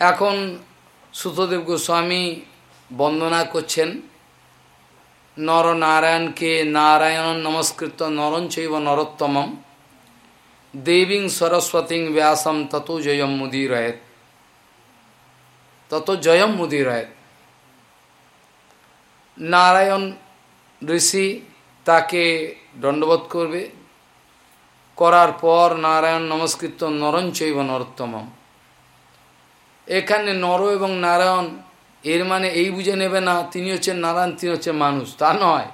এখন সুতদেব গোস্বামী বন্দনা করছেন, নরনারায়ণকে নারায়ণ নমস্কৃত নরঞ্চৈব নরোত্তমম, দেবীং সরস্বতীং ব্যাসম তত জয়ম মুদিরয়েত। তত জয়ম মুদিরয়েত। নারায়ণ ঋষি তাকে দণ্ডবোধ করবে, করার পর নারায়ণ নমস্কৃত নরঞ্চৈব নরোত্তমম। এখানে নর এবং নারায়ণ, এর মানে এই বুঝে নেবে না, তিনি হচ্ছেন নারায়ণ, তিনি হচ্ছেন মানুষ। তা নয়।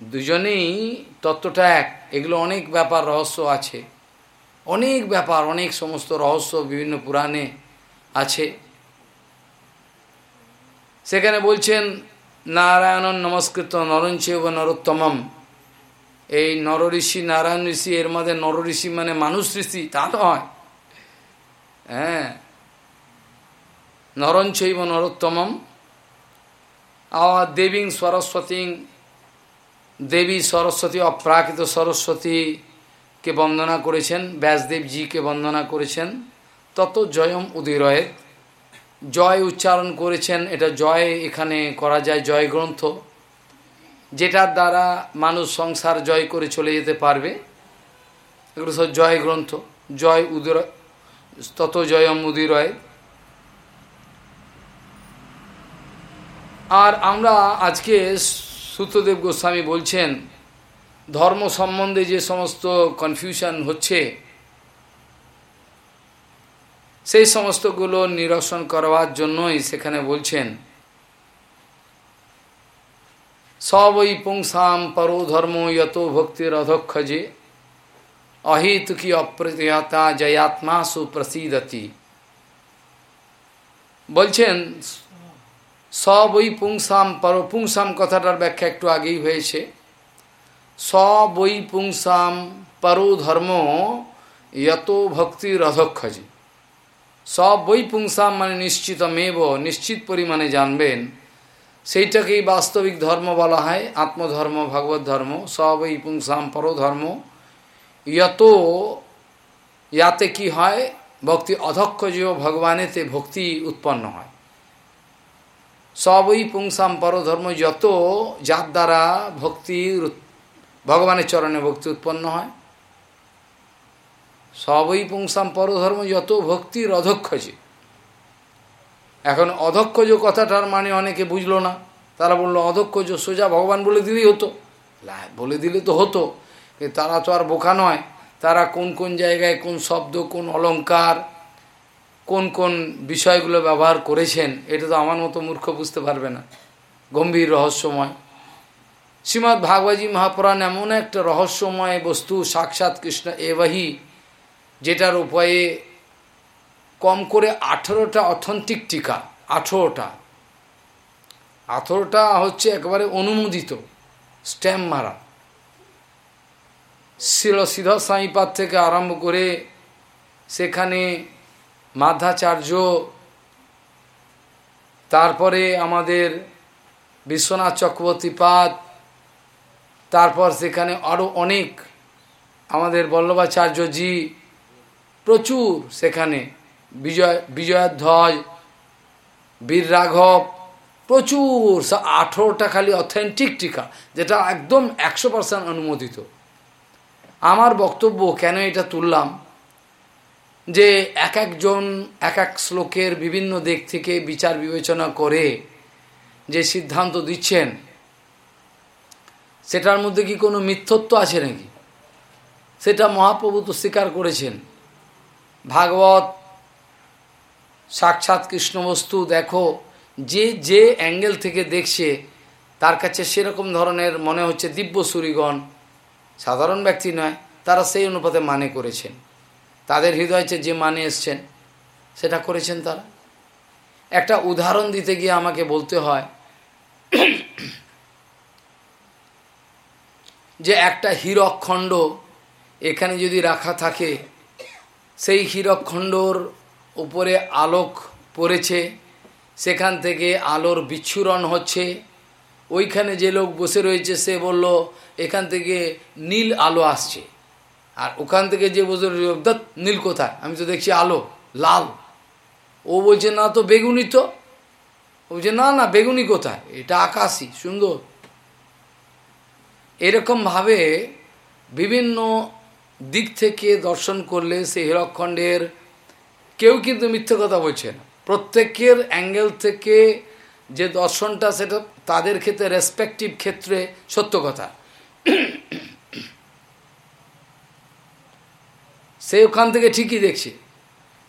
দুজনেই তত্ত্বটা এক। এগুলো অনেক ব্যাপার রহস্য আছে। অনেক ব্যাপার, অনেক সমস্ত রহস্য বিভিন্ন পুরাণে আছে। সেখানে বলছেন নারায়ণ নমস্কৃত নরঞ্চেব নরোত্তমম। এই নর ঋষি, নারায়ণ ঋষি, এর মধ্যে নর ঋষি মানে মানুষ ঋষি, তা নয়। হ্যাঁ। নরঞ্চৈব নরোত্তমম। আর দেবী সরস্বতী দেবী সরস্বতী অপ্রাকৃত সরস্বতীকে বন্দনা করেছেন, ব্যাসদেবজিকে বন্দনা করেছেন। তত জয়ম উদিরয়ের জয় উচ্চারণ করেছেন, এটা জয় এখানে করা যায়, জয় গ্রন্থ। যেটার দ্বারা মানুষ সংসার জয় করে চলে যেতে পারবে, এগুলো সব জয় গ্রন্থ, জয় উদর তত জয়ম উদিরয়। আর আমরা আজকে সূত্রদেব গোস্বামী বলছেন, ধর্ম সম্বন্ধে যে সমস্ত কনফিউশন হচ্ছে, সেই সমস্তগুলো নিরসন করবার জন্যই সেখানে বলছেন সবই পুংসাম পরো ধর্ম যত ভক্তির অধক্ষজে অহিতুকি অপ্রতিহতা জয়াত্মা সুপ্রসিদতি বলছেন সবই পুংসাম পর পুংসাম কথাটার ব্যাখ্যা একটু আগেই হয়েছে। সবই পুংসাম পরো ধর্ম যত ভক্তির অধক্ষজে সব বই পুংসাম মানে নিশ্চিত মেব নিশ্চিত পরিমাণে জানবেন। সেইটাকেই বাস্তবিক ধর্ম বলা হয়, আত্মধর্ম, ভগবত ধর্ম। সব এই পুংসাম পরধর্ম ইয়ত ইয়াতে কি হয়, ভক্তি অধক্ষ যে ভগবানেতে ভক্তি উৎপন্ন হয়। সবই পুংসাম পরধর্ম যত, যার দ্বারা ভক্তির ভগবানের চরণে ভক্তি উৎপন্ন হয়। সবই পুংসাম পরধর্ম যত ভক্তির অধক্ষজে এখন অধক্ষজ কথাটার মানে অনেকে বুঝলো না। তারা বলল, অধক্ষজ সোজা ভগবান বলে দিলেই হতো। বলে দিলে তো হতো। তারা তো আর বোকা নয়। তারা কোন কোন জায়গায় কোন শব্দ, কোন অলঙ্কার কোন কোন বিষয়গুলো ব্যবহার করেছেন, এটা তো আমার মতো মূর্খ বুঝতে পারবে না। গম্ভীর রহস্যময়। শ্রীমৎ ভাগবতী মহাপুরাণ এমন একটা রহস্যময় বস্তু, সাক্ষাৎ কৃষ্ণ এবাহি, যেটার উপায়ে কম করে আঠেরোটা অথেন্টিক টিকা, আঠেরোটা। আঠেরোটা হচ্ছে একেবারে অনুমোদিত, স্ট্যাম্প মারা। শিল সিধ থেকে আরম্ভ করে সেখানে মাধ্যাচার্য, তারপরে আমাদের বিশ্বনাথ চক্রবর্তীপাদ তারপর সেখানে আরও অনেক আমাদের বল্লভাচার্যজি প্রচুর সেখানে, বিজয়, বিজয়াধ্বজ বীর রাঘব প্রচুর আঠেরোটা খালি অথেন্টিক টিকা, যেটা একদম একশো পার্সেন্ট অনুমোদিত। আমার বক্তব্য কেন এটা তুললাম? যে এক একজন, এক এক শ্লোকের বিভিন্ন দিক থেকে বিচার বিবেচনা করে যে সিদ্ধান্ত দিচ্ছেন, সেটার মধ্যে কি কোনো মিথ্যত্ব আছে নাকি? সেটা মহাপ্রভু তো স্বীকার করেছেন। ভাগবত, সাক্ষাৎ কৃষ্ণবস্তু, দেখো, যে যে অ্যাঙ্গেল থেকে দেখছে, তার কাছে সেরকম ধরনের মনে হচ্ছে দিব্য সুরিগণ সাধারণ ব্যক্তি নয়, তারা সেই অনুপাতে মানে করেছেন। তাদের হৃদয়তে যে মানে এসছেন, সেটা করেছেন তারা। একটা উদাহরণ দিতে গিয়ে আমাকে বলতে হয় যে একটা হীরকখণ্ড এখানে যদি রাখা থাকে, সেই হীরকখণ্ডর উপরে আলোক পড়েছে, সেখান থেকে আলোর বিচ্ছুরণ হচ্ছে, ওইখানে যে লোক বসে রয়েছে সে বলল, এখান থেকে নীল আলো আসছে। আর ওখান থেকে যে বসে দত্ত, নীল কোথায়? আমি তো দেখছি আলো, লাল। ও বলছে, না তো বেগুনি তো। ও বলছে, না না, বেগুনি কোথায়? এটা আকাশই সুন্দর। এরকমভাবে বিভিন্ন দিক থেকে দর্শন করলে সেই হীরকখণ্ডের কেউ কিন্তু মিথ্যে কথা বলছে না। প্রত্যেকের অ্যাঙ্গেল থেকে যে দর্শনটা, সেটা তাদের ক্ষেত্রে, রেসপেক্টিভ ক্ষেত্রে সত্য কথা। সে ওখান থেকে ঠিকই দেখছে।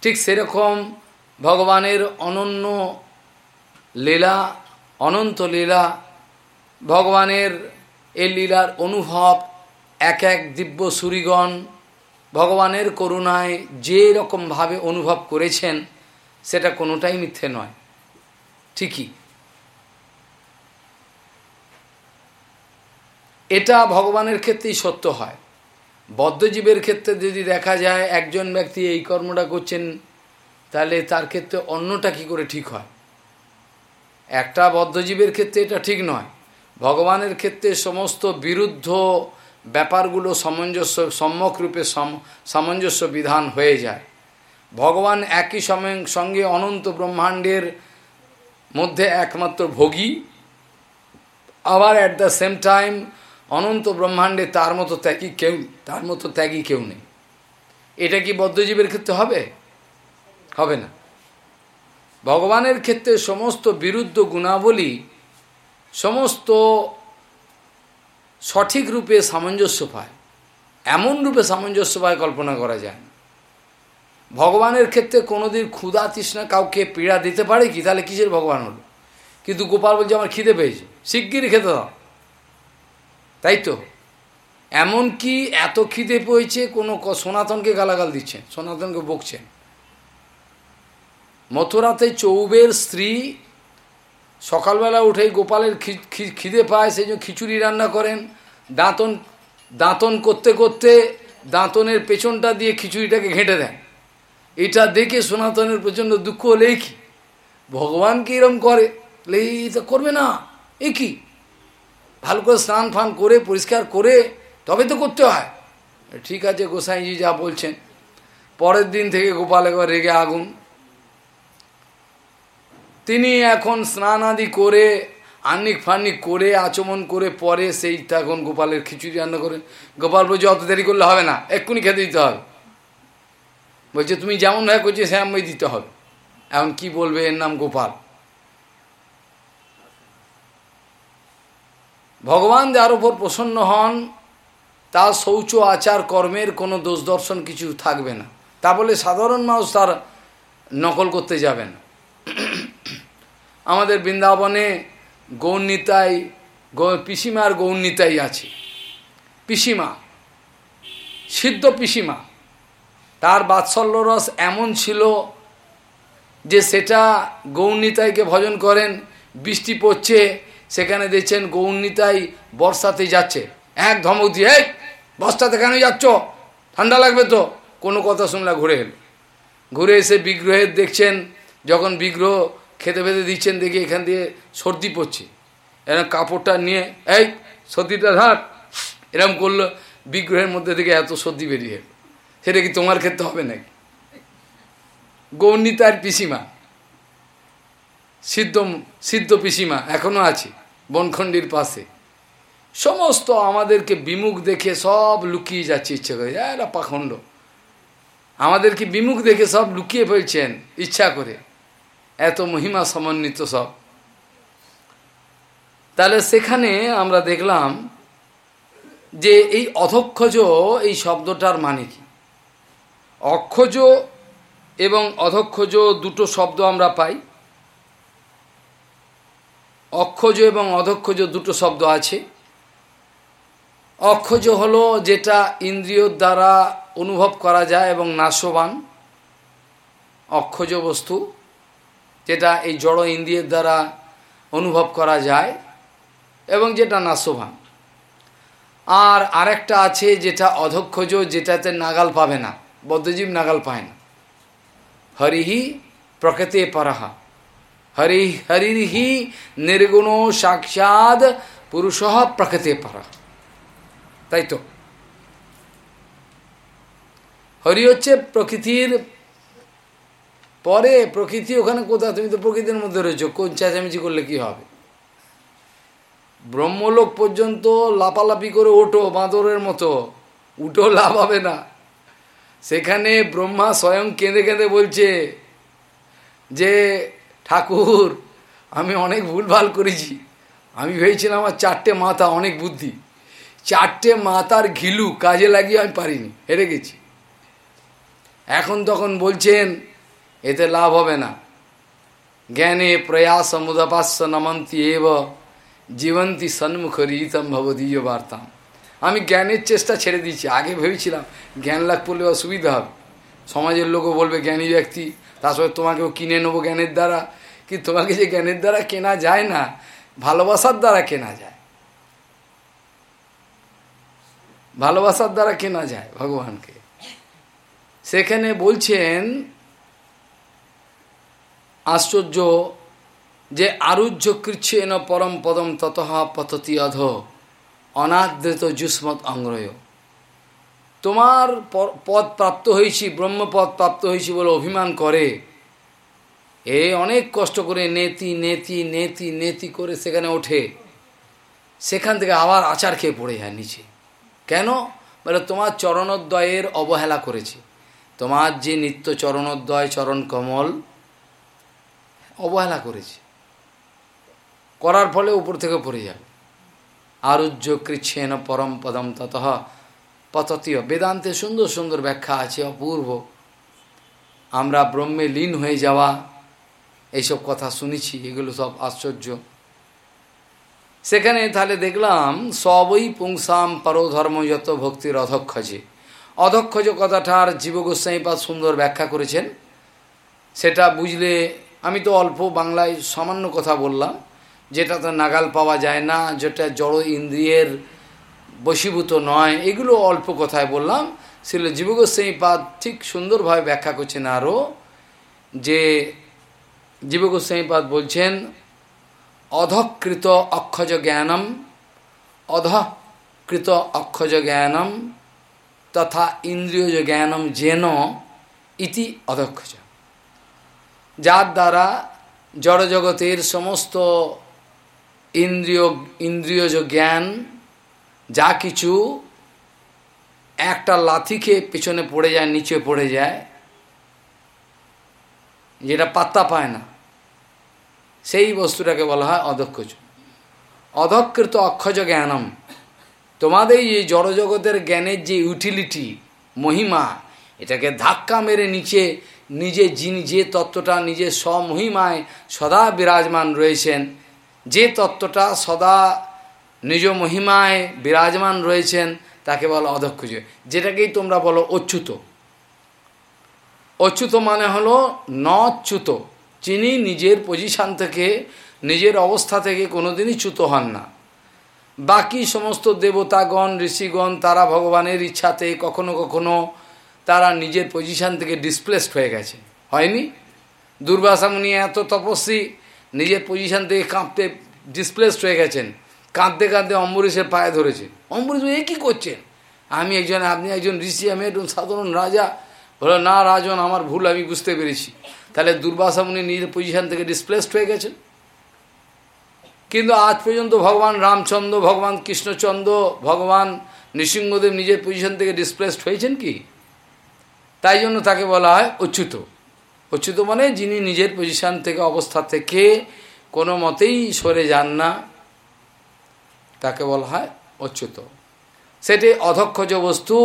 ঠিক সেরকম ভগবানের অনন্য লীলা, অনন্ত লীলা, ভগবানের এই লীলার অনুভব, এক এক দিব্য সুরিগণ ভগবানের করুণায় যে রকমভাবে অনুভব করেছেন, সেটা কোনোটাই মিথ্যে নয়। ঠিকই। এটা ভগবানের ক্ষেত্রেই সত্য হয়। বদ্ধজীবের ক্ষেত্রে যদি দেখা যায় একজন ব্যক্তি এই কর্মটা করছেন, তাহলে তার ক্ষেত্রে অন্যটা কি করে ঠিক হয়? একটা বদ্ধজীবের ক্ষেত্রে এটা ঠিক নয়। ভগবানের ক্ষেত্রে সমস্ত বিরুদ্ধ ব্যাপারগুলো সামঞ্জস্য, সম্যক রূপে সামঞ্জস্য বিধান হয়ে যায়। ভগবান একই সময় সঙ্গে অনন্ত ব্রহ্মাণ্ডের মধ্যে একমাত্র ভোগী। আবার অ্যাট দ্য সেম টাইম অনন্ত ব্রহ্মাণ্ডে তার মতো ত্যাগী কেউ, তার মতো ত্যাগী কেউ নেই। এটা কি বদ্ধজীবের ক্ষেত্রে হবে? হবে না। ভগবানের ক্ষেত্রে সমস্ত বিরুদ্ধ গুণাবলী সমস্ত সঠিক রূপে সামঞ্জস্য পায়। এমন রূপে সামঞ্জস্য পায় কল্পনা করা যায় না। ভগবানের ক্ষেত্রে কোনোদিন ক্ষুধা তৃষ্ণা কাউকে পীড়া দিতে পারে কি? তাহলে কিসের ভগবান হলো? কিন্তু গোপাল বলছে, আমার খিদে পেয়েছে। শিগগিরই খেতে দাও। তাই তো? এমন কি এত খিদে পেয়েছে কোনো সনাতনকে গালাগাল দিচ্ছেন, সনাতনকে বকছেন। মথুরাতে চৌবের স্ত্রী সকালবেলা উঠেই গোপালের খিদে পায়, সেই জন্য খিচুড়ি রান্না করেন। দাঁতন দাঁতন করতে করতে দাঁতনের পেছনটা দিয়ে খিচুড়িটাকে ঘেঁটে দেন। এটা দেখে সনাতনের প্রচণ্ড দুঃখ হলেই কি? ভগবান কি এরম করে? এই তো করবে না? এ কি? ভালো করে স্নান ফান করে, পরিষ্কার করে তবে তো করতে হয়। ঠিক আছে, গোসাইজি যা বলছেন। পরের দিন থেকে গোপাল একবার রেগে আগুন। তিনি এখন স্নান আদি করে, আন্নিক ফান্নিক করে, আচমন করে পরে সেই তখন গোপালের খিচুড়ি রান্না করেন। গোপাল বলছে, অত দেরি করলে হবে না, এক্ষুনি খেতে দিতে হবে। বলছে, তুমি যেমন ভাবে করছ, সেমনই দিতে হবে। এখন কি বলবে, এর নাম গোপাল? ভগবান যার উপর প্রসন্ন হন, তার শৌচ আচার কর্মের কোনো দোষ দর্শন কিছু থাকবে না। তা বলে সাধারণ মানুষ তার নকল করতে যাবে না আমাদের বৃন্দাবনে গৌরনীতাই পিসিমার গৌরনীতাই আছে। পিসিমা, সিদ্ধ পিসিমা, তার বাৎসল্য রস এমন ছিল যে সেটা গৌরনীতাইকে ভজন করেন, বৃষ্টি পড়ছে সেখানে দেখছেন গৌরনীতাই বর্ষাতে যাচ্ছে। এক ধমক দিয়ে বর্ষাতে কেন যাচ্ছ? ঠান্ডা লাগবে তো। কোনো কথা শুনলে ঘুরে এল। ঘুরে এসে বিগ্রহের দেখছেন, যখন বিগ্রহ খেতে ফেতে দিচ্ছেন, দেখি এখান দিয়ে সর্দি পড়ছে। এরকম কাপড়টা নিয়ে, এই, সর্দিটা ধার। এরকম করল, বিগ্রহের মধ্যে থেকে এত সর্দি বেরিয়ে সেটা কি তোমার ক্ষেত্রে হবে নাকি? গৌর্ণিতার পিসিমা, সিদ্ধ সিদ্ধ পিসিমা এখনও আছে। বনখণ্ডির পাশে। সমস্ত আমাদেরকে বিমুখ দেখে সব লুকিয়ে যাচ্ছে, ইচ্ছে করে। এরা পাখণ্ড। আমাদেরকে বিমুখ দেখে সব লুকিয়ে ফেলছেন, ইচ্ছা করে। এত মহিমা সমন্বিত সব। তাহলে সেখানে আমরা দেখলাম যে এই অধক্ষজ এই শব্দটার মানে কি? অক্ষজ এবং অধক্ষজ দুটো শব্দ আমরা পাই। অক্ষজ এবং অধক্ষজ দুটো শব্দ আছে। অক্ষজ হলো যেটা ইন্দ্রিয়র দ্বারা অনুভব করা যায় এবং নাশবান অক্ষজ বস্তু, যেটা এই জড় ইন্দ্রিয়ের দ্বারা অনুভব করা যায় এবং যেটা নাশবান। আর আরেকটা আছে যেটা অধক্ষজ, যেটাতে নাগাল পাবে না, বদ্ধজীব নাগাল পায় না। হরিহি প্রকৃতি পরাহা। হরি হরিহি নির্গুণ সাক্ষাৎ পুরুষ প্রকৃতি পরা তাই তো হরি হচ্ছে প্রকৃতির পরে প্রকৃতি ওখানে কোথায় তুমি তো প্রকৃতির মধ্যে রয়েছো কোন চেঁচামেচি করলে কি হবে ব্রহ্মলোক পর্যন্ত লাপালাপি করে ওঠো বাঁদরের মতো উঠো লাভ হবে না সেখানে ব্রহ্মা স্বয়ং কেঁদে কেঁদে বলছে যে ঠাকুর, আমি অনেক ভুলভাল করেছি। আমি ভেবেছিলাম আমার চারটে মাথা অনেক বুদ্ধি। চারটে মাথার ঘিলু কাজে লাগিয়ে আমি পারিনি, হেরে গেছি। এখন তখন বলছেন, এতে লাভ হবে না। জ্ঞানে প্রয়াস মুদাপাস্য নমন্তি এব, জীবন্তী সন্মুখ রীতম ভবদীয় বার্তাম। আমি জ্ঞানের চেষ্টা ছেড়ে দিচ্ছি আগে ভেবেছিলাম জ্ঞান লাভ করলে অসুবিধা হবে। সমাজের লোকও বলবে, জ্ঞানী ব্যক্তি তারপরে তোমাকেও কিনে নেব জ্ঞানের দ্বারা। কি তোমাকে যে জ্ঞানের দ্বারা কেনা যায় না, ভালোবাসার দ্বারা কেনা যায়? ভালোবাসার দ্বারা কেনা যায় ভগবানকে। সেখানে বলছেন, আশ্চর্য, যে আরুহ্য কৃচ্ছেন পরম পদম ততঃ পততি অধ, অনাদৃত যুষ্মত অঙ্গ্রয় তোমার পদ প্রাপ্ত হয়েছি ব্রহ্মপদ প্রাপ্ত হয়েছি বলে অভিমান করে এ অনেক কষ্ট করে নেতি নেতি নেতি নেতি করে সেখানে ওঠে। সেখান থেকে আবার আচার খেয়ে পড়ে যায় নিচে। কেন? বলে তোমার চরণোদ্বয়ের অবহেলা করেছে। তোমার যে নিত্য চরণোদ্বয়, চরণ কমল, অবহেলা করেছে। করার ফলে উপর থেকে পড়ে যাবে। আরুজ্য কৃচ্ছেন পরম পদম তত পততীয়। বেদান্তে সুন্দর সুন্দর ব্যাখ্যা আছে, অপূর্ব। আমরা ব্রহ্মে লীন হয়ে যাওয়া এইসব কথা শুনেছি, এগুলো সব আশ্চর্য। সেখানে তাহলে দেখলাম, সবই পুংসাম পরধর্ম যত ভক্তির অধক্ষজে। অধক্ষজ কথাটার জীবগোস্বাইপাদ সুন্দর ব্যাখ্যা করেছেন। সেটা বুঝলে আমি তো অল্প বাংলায় সামান্য কথা বললাম, যেটা তো নাগাল পাওয়া যায় না, যেটা জড় ইন্দ্রিয়ের বশীভূত নয়, এগুলো অল্প কথায় বললাম। ছিল জীবগোস্বাইপাদ ঠিক সুন্দরভাবে ব্যাখ্যা করছেন আরও যে জীবগোস্বাইপাদ বলছেন, অধকৃত অক্ষজ জ্ঞানম, অধকৃত অক্ষজ জ্ঞানম, তথা ইন্দ্রিয়জ জ্ঞানম যেন ইতি অধক্ষজ যার দ্বারা জড়জগতের সমস্ত ইন্দ্রিয়, ইন্দ্রিয়জ জ্ঞান, যা কিছু একটা লাথি খেয়ে পেছনে পড়ে যায়, নিচে পড়ে যায়, যেটা পাত্তা পায় না সেই বস্তুটাকে বলা হয় অধক্ষজ। অধকৃত অক্ষজ জ্ঞানম। তোমাদের এই জড়জগতের জ্ঞানের যে ইউটিলিটি মহিমা, এটাকে ধাক্কা মেরে নিচে নিজে যিনি যে তত্ত্বটা নিজের স্বমহিমায় সদা বিরাজমান রয়েছেন, যে তত্ত্বটা সদা নিজ মহিমায় বিরাজমান রয়েছেন, তাকে বলো অধক্ষজ। যেটাকেই তোমরা বলো অচ্যুত। অচ্যুত মানে হলো নচ্যুত। যিনি নিজের পজিশান থেকে, নিজের অবস্থা থেকে কোনোদিনই চ্যুত হন না। বাকি সমস্ত দেবতাগণ, ঋষিগণ তারা ভগবানের ইচ্ছাতে কখনো কখনো তারা নিজের পজিশান থেকে ডিসপ্লেসড হয়ে গেছে। হয়নি? দুর্বাসা মুনি এত তপস্বী, নিজের পজিশান থেকে কাঁপতে ডিসপ্লেসড হয়ে গেছেন। কাঁদতে কাঁদতে অম্বরীশের পায়ে ধরেছে। অম্বরীশ এ কী করছেন? আমি একজন, আপনি একজন ঋষি, আমি একজন সাধারণ রাজা। বলো, না রাজন, আমার ভুল আমি বুঝতে পেরেছি। তাহলে দুর্বাসা মুনি নিজের পজিশন থেকে ডিসপ্লেসড হয়ে গেছেন। কিন্তু আজ পর্যন্ত ভগবান রামচন্দ্র, ভগবান কৃষ্ণচন্দ্র, ভগবান নৃসিংহদেব নিজের পজিশন থেকে ডিসপ্লেসড হয়েছেন কি? তাই জন্য তাকে বলা হয় অচ্যুত। অচ্যুত মানে যিনি নিজের পজিশন থেকে, অবস্থা থেকে কোনো মতেই সরে যান না, তাকে বলা হয় অচ্যুত। সেটি অধক্ষজ বস্তু,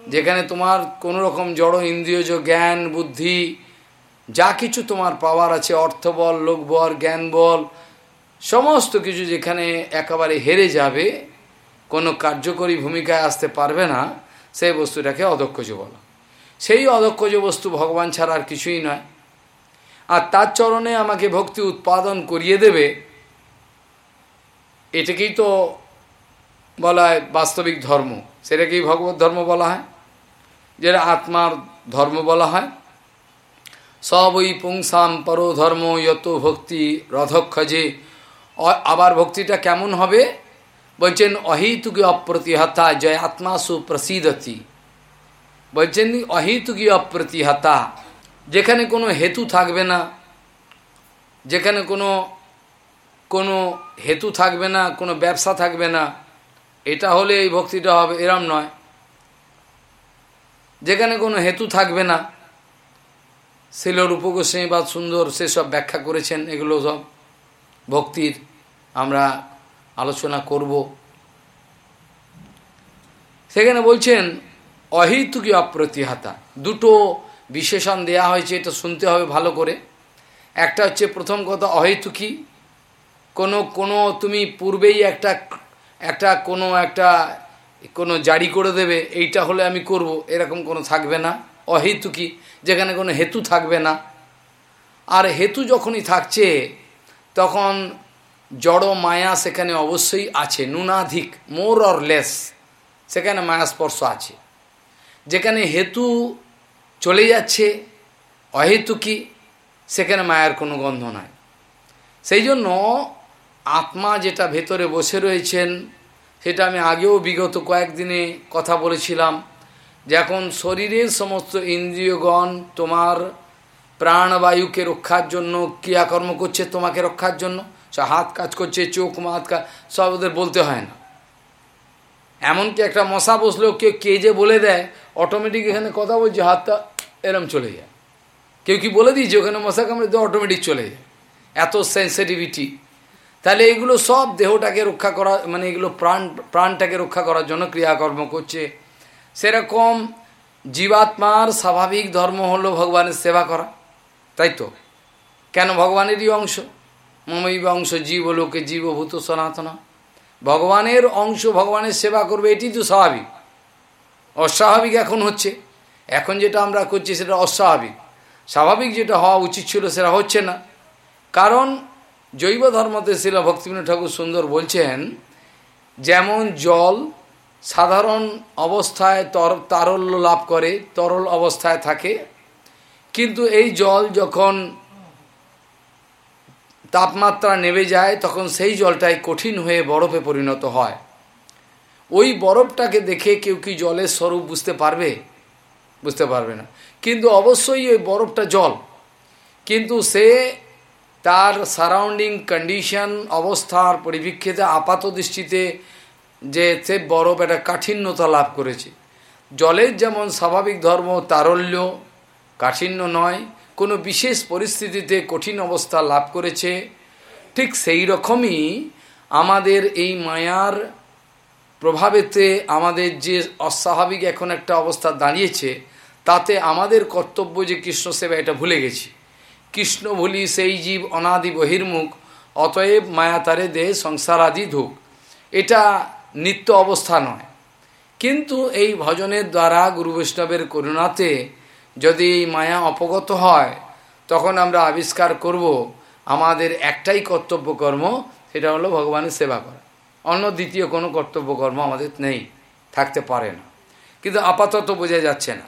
যেখানে তোমার কোনো রকম জড়, ইন্দ্রিয়জ, জ্ঞান, বুদ্ধি যা কিছু তোমার পাওয়ার আছে অর্থবল লোকবল জ্ঞান বল, সমস্ত কিছু যেখানে একেবারে হেরে যাবে, কোনো কার্যকরী ভূমিকায় আসতে পারবে না, সেই বস্তুটাকে অদক্ষজ বলা। সেই অদক্ষজ বস্তু ভগবান ছাড়া আর কিছুই নয়। আর তার চরণে আমাকে ভক্তি উৎপাদন করিয়ে দেবে, এটাকেই তো বলা হয় বাস্তবিক ধর্ম। সেটাকেই ভগবত ধর্ম বলা হয়, যেটা আত্মার ধর্ম বলা হয়। সবই পুংসাম পর ধর্ম যত ভক্তি রথক্ষজে। আবার ভক্তিটা কেমন হবে? বলছেন, অহিতুকি অপ্রতিহতা, জয় আত্মা সুপ্রসিদতি বলছেন, অহিতুকি অপ্রতিহতা, যেখানে কোনো হেতু থাকবে না, যেখানে কোনো কোনো হেতু থাকবে না, কোনো ব্যবসা থাকবে না, এটা হলে এই ভক্তিটা হবে, এরম নয়। যেখানে কোনো হেতু থাকবে না শিলর উপগোস্বামীবাদ সুন্দর সেসব ব্যাখ্যা করেছেন, এগুলো সব ভক্তির আমরা আলোচনা করব। সেখানে বলছেন, অহিতুকি অপ্রতিহাতা। দুটো বিশেষণ দেয়া হয়েছে, এটা শুনতে হবে ভালো করে। একটা হচ্ছে, প্রথম কথা, অহেতুকি। কোনো কোনো, তুমি পূর্বেই একটা একটা কোনো একটা, কোনো জারি করে দেবে, এইটা হলে আমি করব, এরকম কোনো থাকবে না। অহেতুকি, যেখানে কোনো হেতু থাকবে না। আর হেতু যখনই থাকছে, তখন জড় মায়া সেখানে অবশ্যই আছে, নুনাধিক মোর অর লেস সেখানে মায়া স্পর্শ আছে। যেখানে হেতু চলে যাচ্ছে, অহেতুকি, সেখানে মায়ার কোনো গন্ধ নাই। সেই জন্য আত্মা যেটা ভেতরে বসে রয়েছেন, সেটা আমি আগেও বিগত কয়েকদিনে কথা বলেছিলাম। যখন শরীরের সমস্ত ইন্দ্রিয়গণ তোমার প্রাণবায়ুকে রক্ষার জন্য ক্রিয়াকর্ম করছে, তোমাকে রক্ষার জন্য হাত কাজ করছে, চোখ মাত কাজ, সব ওদের বলতে হয় না। এমনকি একটা মশা বসলেও কেউ কে যে বলে দেয় অটোমেটিক এখানে কথা বলছে, হাতটা এরম চলে যায়। কেউ কি বলে দিয়েছে, ওখানে মশা কামড়ে দিয়ে অটোমেটিক চলে যায়। এত সেন্সিটিভিটি তাহলে এগুলো সব দেহটাকে রক্ষা করা মানে এগুলো প্রাণ, প্রাণটাকে রক্ষা করার জন্য ক্রিয়াকর্ম করছে। সেরকম জীবাত্মার স্বাভাবিক ধর্ম হলো ভগবানের সেবা করা। তাই তো? কেন ভগবানেরই অংশ? মমৈব অংশ জীব লোকে জীবভূত সনাতনা। ভগবানের অংশ ভগবানের সেবা করবে, এটি তো স্বাভাবিক। অস্বাভাবিক এখন হচ্ছে। এখন যেটা আমরা করছি সেটা অস্বাভাবিক। স্বাভাবিক যেটা হওয়া উচিত ছিল সেটা হচ্ছে না। কারণ জৈব ধর্মতে শিল ভক্তিবিনোদ ঠাকুর সুন্দর বলছেন, যেমন জল সাধারণ অবস্থায় তর তারল্য লাভ করে, তরল অবস্থায় থাকে। কিন্তু এই জল যখন তাপমাত্রা নেমে যায়, তখন সেই জলটাই কঠিন হয়ে বরফে পরিণত হয়। ওই বরফটাকে দেখে কেউ কি জলের স্বরূপ বুঝতে পারবে? বুঝতে পারবে না। কিন্তু অবশ্যই ওই বরফটা জল। কিন্তু সে তার সারাউন্ডিং কন্ডিশন অবস্থার পরিপ্রেক্ষিতে আপাত দৃষ্টিতে যে সে বরফ একটা কাঠিন্যতা লাভ করেছে। জলের যেমন স্বাভাবিক ধর্ম, তারল্য কাঠিন্য নয়, কোনো বিশেষ পরিস্থিতিতে কঠিন অবস্থা লাভ করেছে। ঠিক সেই রকমই আমাদের এই মায়ার প্রভাবেতে আমাদের যে অস্বাভাবিক এখন একটা অবস্থা দাঁড়িয়েছে, তাতে আমাদের কর্তব্য যে কৃষ্ণ সেবা, এটা ভুলে গেছি। কৃষ্ণ ভুলি সেই জীব অনাদি বহির্মুখ, অতএব মায়া তারে দে সংসারাদি ধুক। এটা নিত্য অবস্থা নয়। কিন্তু এই ভজনের দ্বারা গুরু বৈষ্ণবের করুণাতে যদি এই মায়া অপগত হয়, তখন আমরা আবিষ্কার করব, আমাদের একটাই কর্তব্য কর্ম সেটা হলো ভগবানের সেবা করা। অন্য দ্বিতীয় কোনো কর্তব্য কর্ম আমাদের নেই, থাকতে পারে না। কিন্তু আপাতত বোঝা যাচ্ছে না।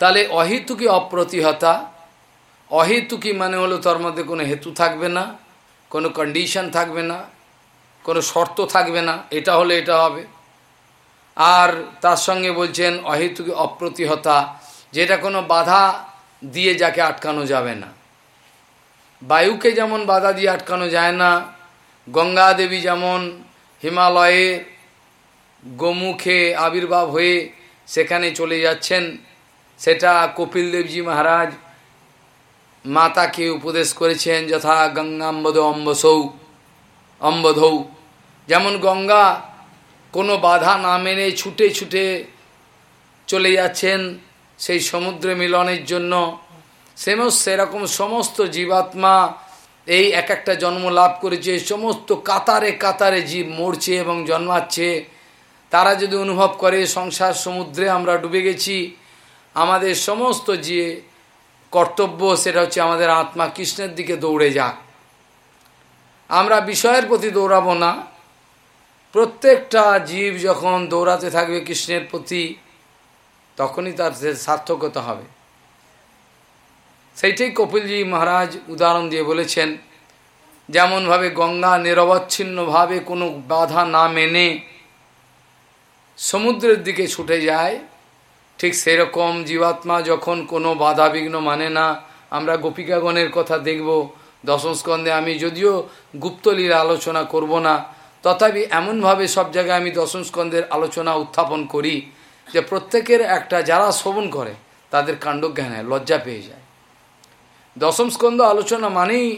তাহলে অহেতুকি অপ্রতিহতা, অহেতুকি মানে হলো তার মধ্যে কোনো হেতু থাকবে না কোনো কন্ডিশন থাকবে না, কোনো শর্ত থাকবে না, এটা হলে এটা হবে। আর তার সঙ্গে বলছেন, অহেতুকি অপ্রতিহতা, যেটা কোনো বাধা দিয়ে যাকে আটকানো যাবে না। বায়ুকে যেমন বাধা দিয়ে আটকানো যায় না গঙ্গা দেবী যেমন হিমালয়ে গোমুখে আবির্ভাব হয়ে সেখানে চলে যাচ্ছেন, সেটা কপিল দেবজি মহারাজ মাতাকে উপদেশ করেছেন যথা গঙ্গাম্বদ অম্বসৌ, অম্বধৌ। যেমন গঙ্গা কোনো বাধা না মেনে ছুটে ছুটে চলে যাচ্ছেন সেই সমুদ্রে মিলনের জন্য সেমস সেরকম সমস্ত জীবাত্মা এই এক একটা জন্ম লাভ করেছে, সমস্ত কাতারে কাতারে জীব মরছে এবং জন্মাচ্ছে। তারা যদি অনুভব করে, সংসার সমুদ্রে আমরা ডুবে গেছি, আমাদের সমস্ত যে কর্তব্য সেটা হচ্ছে আমাদের আত্মা কৃষ্ণের দিকে দৌড়ে যাক। আমরা বিষয়ের প্রতি দৌড়াবো না। প্রত্যেকটা জীব যখন দৌড়াতে থাকবে কৃষ্ণের প্রতি, তখনই তার সার্থকতা হবে। সেইটাই কপিলজি মহারাজ উদাহরণ দিয়ে বলেছেন, যেমনভাবে গঙ্গা নিরবচ্ছিন্নভাবে কোনো বাধা না মেনে সমুদ্রের দিকে ছুটে যায় ঠিক সেরকম জীবাত্মা যখন কোনো বাধা বিঘ্ন মানে না, আমরা গোপিকাগণের কথা দেখব। দশম স্কন্ধে আমি যদিও গুপ্তলীর আলোচনা করব না, তথাপি এমনভাবে সব জায়গায় আমি দশম স্কন্ধের আলোচনা উত্থাপন করি যে প্রত্যেকের একটা যারা শ্রবণ করে, তাদের কাণ্ডজ্ঞানে লজ্জা পেয়ে যায়। দশম স্কন্ধ আলোচনা মানেই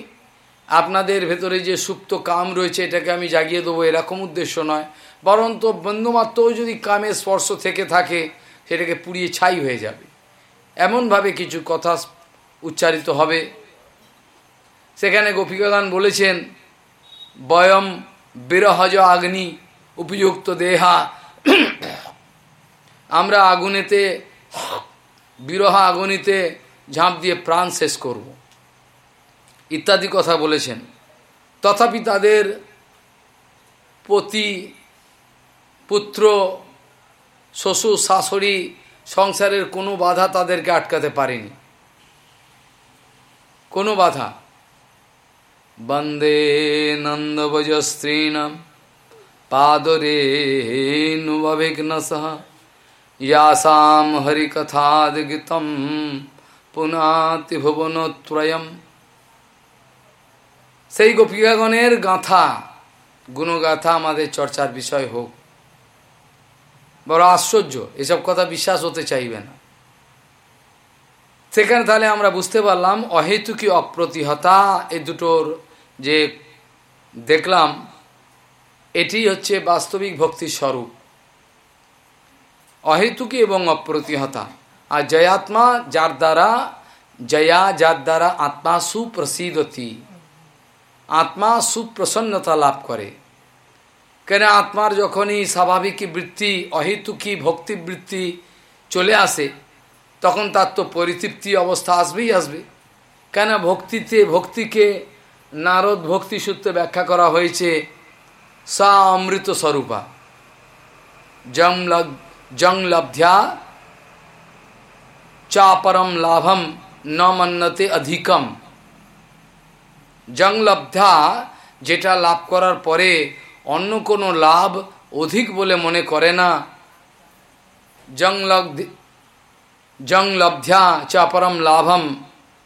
আপনাদের ভেতরে যে সুপ্ত কাম রয়েছে, এটাকে আমি জাগিয়ে দেবো, এরকম উদ্দেশ্য নয়। বরন্ত বন্ধুমাত্রও যদি কামের স্পর্শ থেকে থাকে সেটাকে পুড়িয়ে ছাই হয়ে যাবে। এমনভাবে কিছু কথা উচ্চারিত হবে। সেখানে গোপিকাগান বলেছেন, বয়ম বিরহজ আগ্নি উপযুক্ত দেহা। আমরা আগুনেতে, বিরহা আগুনিতে ঝাঁপ দিয়ে প্রাণ শেষ করব। ইত্যাদি কথা বলেছেন। তথাপি তাদের পতি, পুত্র শ্বশুর শাশুড়ি সংসারের কোনো বাধা তাদেরকে আটকাতে পারেনি। কোনো বাধা। বন্দে নন্দভজ স্ত্রীণম পাদরে নুবিঘ্নস ইয়াসাম হরিকথাদিতম পুনাতি ভুবনত্রয়ম সেই গোপিকাগণের গাথা, গুণগাথা আমাদের চর্চার বিষয় হোক। বড় আশ্চর্য, এসব কথা বিশ্বাস হতে চাইবে না। সেখানে তাহলে আমরা বুঝতে পারলাম, অহেতুকি অপ্রতিহতা, এ দুটোর যে দেখলাম, এটি হচ্ছে বাস্তবিক ভক্তির স্বরূপ। অহেতুকি এবং অপ্রতিহতা। আর জয়াত্মা যার দ্বারা, জয়া যার দ্বারা আত্মা সুপ্রসিদ্ধতি, আত্মা সুপ্রসন্নতা লাভ করে। কেন আত্মার যখনই স্বাভাবিক বৃত্তি, অহেতুকি ভক্তিবৃত্তি চলে আসে, তখন তার তো পরিতৃপ্তি অবস্থা আসবেই আসবে। কেন ভক্তিতে, ভক্তিকে নারদ ভক্তি সূত্রে ব্যাখ্যা করা হয়েছে, সা অমৃত স্বরূপা। জং লব্ধ্যা চাপরম লাভম, ন মন্নতে অধিকম। জং লব্ধা যেটা লাভ করার পরে অন্য কোনো লাভ অধিক বলে মনে করে না। জং জং লব্ধ্যা চাপরম লাভম,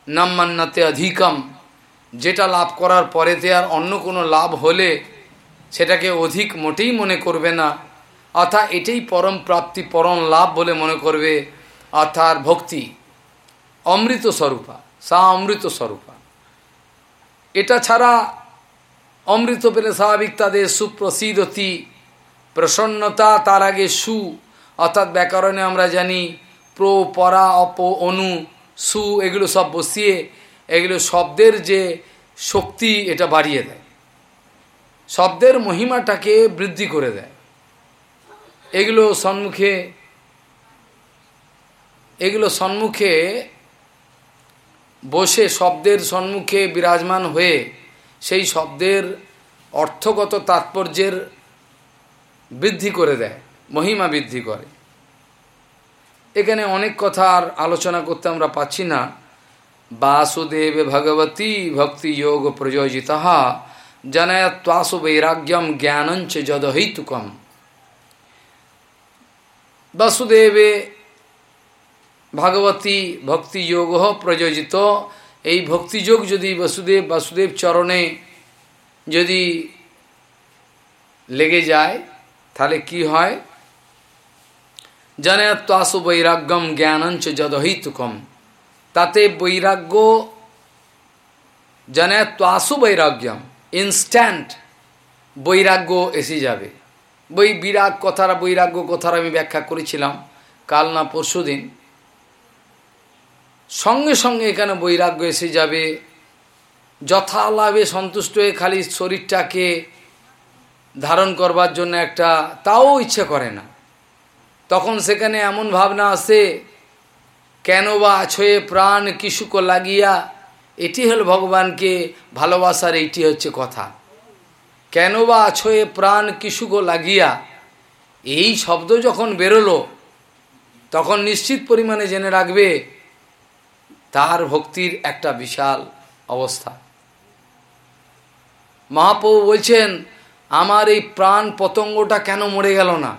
নম মন্নতে অধিকম। যেটা লাভ করার পরেতে আর অন্য কোনো লাভ হলে সেটাকে অধিক মোটেই মনে করবে না। অর্থাৎ এটাই পরম প্রাপ্তি, পরম লাভ বলে মনে করবে। অর্থাৎ ভক্তি। অমৃত স্বরূপা, সা অমৃত স্বরূপা। এটা ছাড়া অমৃত পেলে স্বাভাবিক তাদের সুপ্রসিদ্ধতি, প্রসন্নতা, তার আগে সু, অর্থাৎ ব্যাকরণে আমরা জানি প্র, পরা, অপ, অনু, সু, এগুলো সব বসিয়ে, এগুলো শব্দের যে শক্তি, এটা বাড়িয়ে দেয়। শব্দের মহিমাটাকে বৃদ্ধি করে দেয়। এগুলো সম্মুখে এগুলো সম্মুখে বসে শব্দের সম্মুখে বিরাজমান হয়ে সেই শব্দের অর্থগত তাৎপর্যের বৃদ্ধি করে দেয়, মহিমা বৃদ্ধি করে। এখানে অনেক কথা আর আলোচনা করতে আমরা পাচ্ছি না। বাসুদেব ভগবতী ভক্তি যোগ প্রযোজিত জনয়ত্বাসু বৈরাগ্যম জ্ঞানঞ্চ যদহৈতুকম। বাসুদেবে ভগবতী ভক্তি যোগ প্রযোজিত এই ভক্তিযোগ যদি বসুদেব, বাসুদেব চরণে যদি লেগে যায়, তাহলে কি হয়? জনয়ত্বাসু বৈরাগ্যম জ্ঞানঞ্চ যদহিতুকম। তাতে বৈরাগ্য জনয়ত্বাসু বৈরাগ্যম। ইনস্ট্যান্ট বৈরাগ্য এসে যাবে। বই বিরাগ কথার বৈরাগ্য কথার আমি ব্যাখ্যা করেছিলাম, কাল না পরশু দিন সঙ্গে সঙ্গে এখানে বৈরাগ্য এসে যাবে। যথালাভে সন্তুষ্ট হয়ে খালি শরীরটাকে ধারণ করবার জন্য একটা তাও ইচ্ছে করে না। তখন সেখানে এমন ভাবনা আসে, কেন বা আছয়ে প্রাণ কিশুক লাগিয়া? এটি হল ভগবানকে ভালোবাসার, এইটি হচ্ছে কথা। কেন বা আছয়ে প্রাণ কিশুক লাগিয়া? এই শব্দ যখন বেরোলো, তখন নিশ্চিত পরিমাণে জেনে রাখবে তার ভক্তির একটা বিশাল অবস্থা। মহাপ্রভু বলছেন, আমার এই প্রাণ পতঙ্গটা কেন মরে গেল না?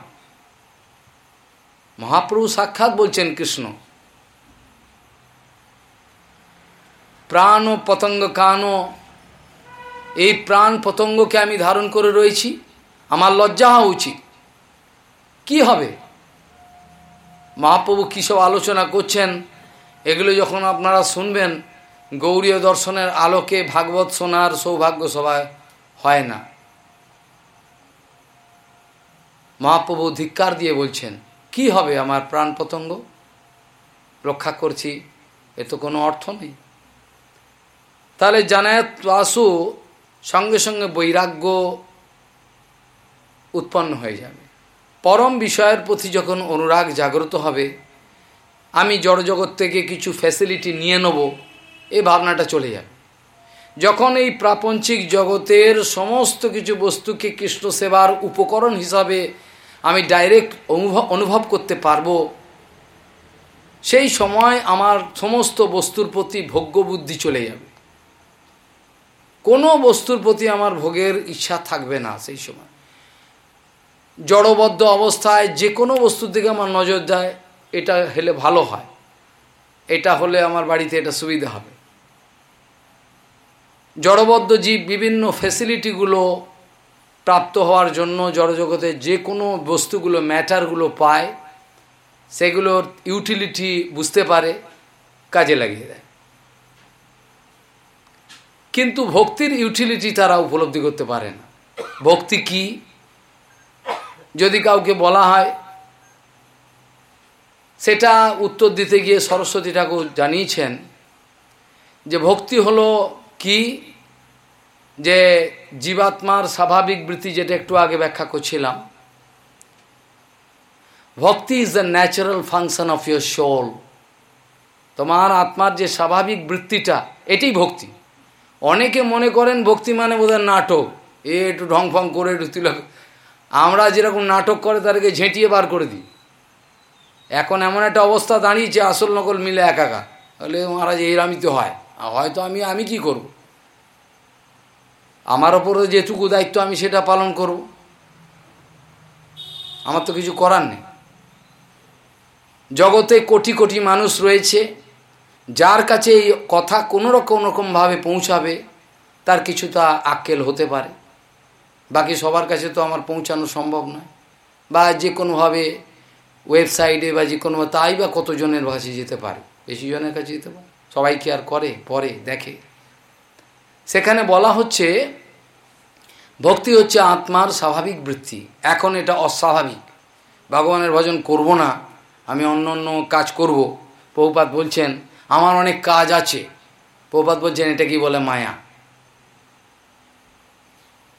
মহাপ্রভু সাক্ষাৎ বলছেন কৃষ্ণ, প্রাণ ও পতঙ্গ কানো এই প্রাণ পতঙ্গকে আমি ধারণ করে রয়েছি। আমার লজ্জা হওয়া উচিত। কি হবে? মহাপ্রভু কী সব আলোচনা করছেন এগুলো যখন আপনারা শুনবেন, গৌরীয় দর্শনের আলোকে ভাগবত শোনার সৌভাগ্য সভায় হয় না। মহাপ্রভু ধিক্কার দিয়ে বলছেন, কি হবে আমার প্রাণ পতঙ্গ? রক্ষা করছি, এ তো কোনো অর্থ নেই। তাহলে জানায়াত আসু সঙ্গে সঙ্গে বৈরাগ্য উৎপন্ন হয়ে যাবে। পরম বিষয়ের প্রতি যখন অনুরাগ জাগ্রত হবে আমি জড়জগৎ থেকে কিছু ফ্যাসিলিটি নিয়ে নেব, এই ভাবনাটা চলে যাবে যখন এই প্রাপঞ্চিক জগতের সমস্ত কিছু বস্তুকে কৃষ্ণ সেবার উপকরণ হিসাবে আমি ডাইরেক্ট অনুভব অনুভব করতে পারব, সেই সময় আমার সমস্ত বস্তুর প্রতি ভোগ্য বুদ্ধি চলে যাবে। কোনো বস্তুর প্রতি আমার ভোগের ইচ্ছা থাকবে না সেই সময়। জড়বদ্ধ অবস্থায় যে কোনো বস্তুর দিকে আমার নজর দেয় এটা হলে ভালো হয়। এটা হলে আমার বাড়িতে এটা সুবিধা হবে। জড়বদ্ধ জীব বিভিন্ন ফেসিলিটিগুলো প্রাপ্ত হওয়ার জন্য জড়জগতে যে কোনো বস্তুগুলো, ম্যাটারগুলো পায়, সেগুলোর ইউটিলিটি বুঝতে পারে, কাজে লাগিয়ে দেয়। কিন্তু ভক্তির ইউটিলিটি তারা উপলব্ধি করতে পারে না। ভক্তি কি? যদি কাউকে বলা হয় সেটা উত্তর দিতে গিয়ে সরস্বতী ঠাকুর জানিয়েছেন যে ভক্তি হলো কি? যে জীবাত্মার স্বাভাবিক বৃত্তি যেটা একটু আগে ব্যাখ্যা করছিলাম। ভক্তি is the natural function of your soul তোমার আত্মার যে স্বাভাবিক বৃত্তিটা, এটাই ভক্তি। অনেকে মনে করেন ভক্তি মানে বোধহয় নাটক। এ একটু ঢং ফং করে একটু তিলক আমরা যেরকম নাটক করে, তাদেরকে ঝেঁটিয়ে বার করে দিই। এখন এমন একটা অবস্থা দাঁড়িয়েছে আসল নকল মিলে একাকা তাহলে মহারাজ এইরামই তো হয়। হয়তো আমি আমি কি করব? আমার ওপরে যেটুকু দায়িত্ব, আমি সেটা পালন করব। আমার তো কিছু করার নেই। জগতে কোটি কোটি মানুষ রয়েছে, যার কাছে এই কথা কোনো রকম রকমভাবে পৌঁছাবে, তার কিছুটা আক্কেল হতে পারে। বাকি সবার কাছে তো আমার পৌঁছানো সম্ভব নয়। বা যে কোনোভাবে ওয়েবসাইটে বা যে কোনো তাই বা কতজনের কাছে যেতে পারে? বেশি জনের কাছে যেতে পারে? সবাই কি আর করে? পরে দেখে। সেখানে বলা হচ্ছে, ভক্তি হচ্ছে আত্মার স্বাভাবিক বৃত্তি। এখন এটা অস্বাভাবিক। ভগবানের ভজন করব না, আমি অন্য অন্য কাজ করব। প্রভুপাত বলছেন, আমার অনেক কাজ আছে। প্রভুপাত বলছেন, এটা কি বলে মায়া?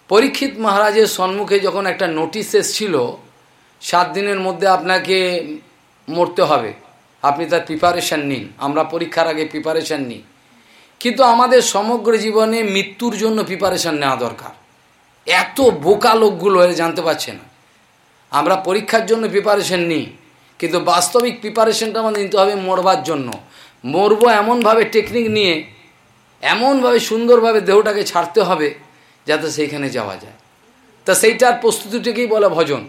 পরীক্ষিত মহারাজের সম্মুখে যখন একটা নোটিশ এসছিল সাত দিনের মধ্যে আপনাকে মরতে হবে। আপনি তার প্রিপারেশান নিন। আমরা পরীক্ষার আগে প্রিপারেশান নিই। কিন্তু আমাদের সমগ্র জীবনে মৃত্যুর জন্য প্রিপারেশান নেওয়া দরকার। এত বোকা লোকগুলো এর জানতে পারছে না। আমরা পরীক্ষার জন্য প্রিপারেশন নিই। কিন্তু বাস্তবিক প্রিপারেশানটা আমাদের নিতে হবে মরবার জন্য। মরব এমনভাবে টেকনিক নিয়ে, এমনভাবে সুন্দরভাবে দেহটাকে ছাড়তে হবে যাতে সেইখানে যাওয়া যায়। তা সেইটার প্রস্তুতিটাকেই বলে ভজন।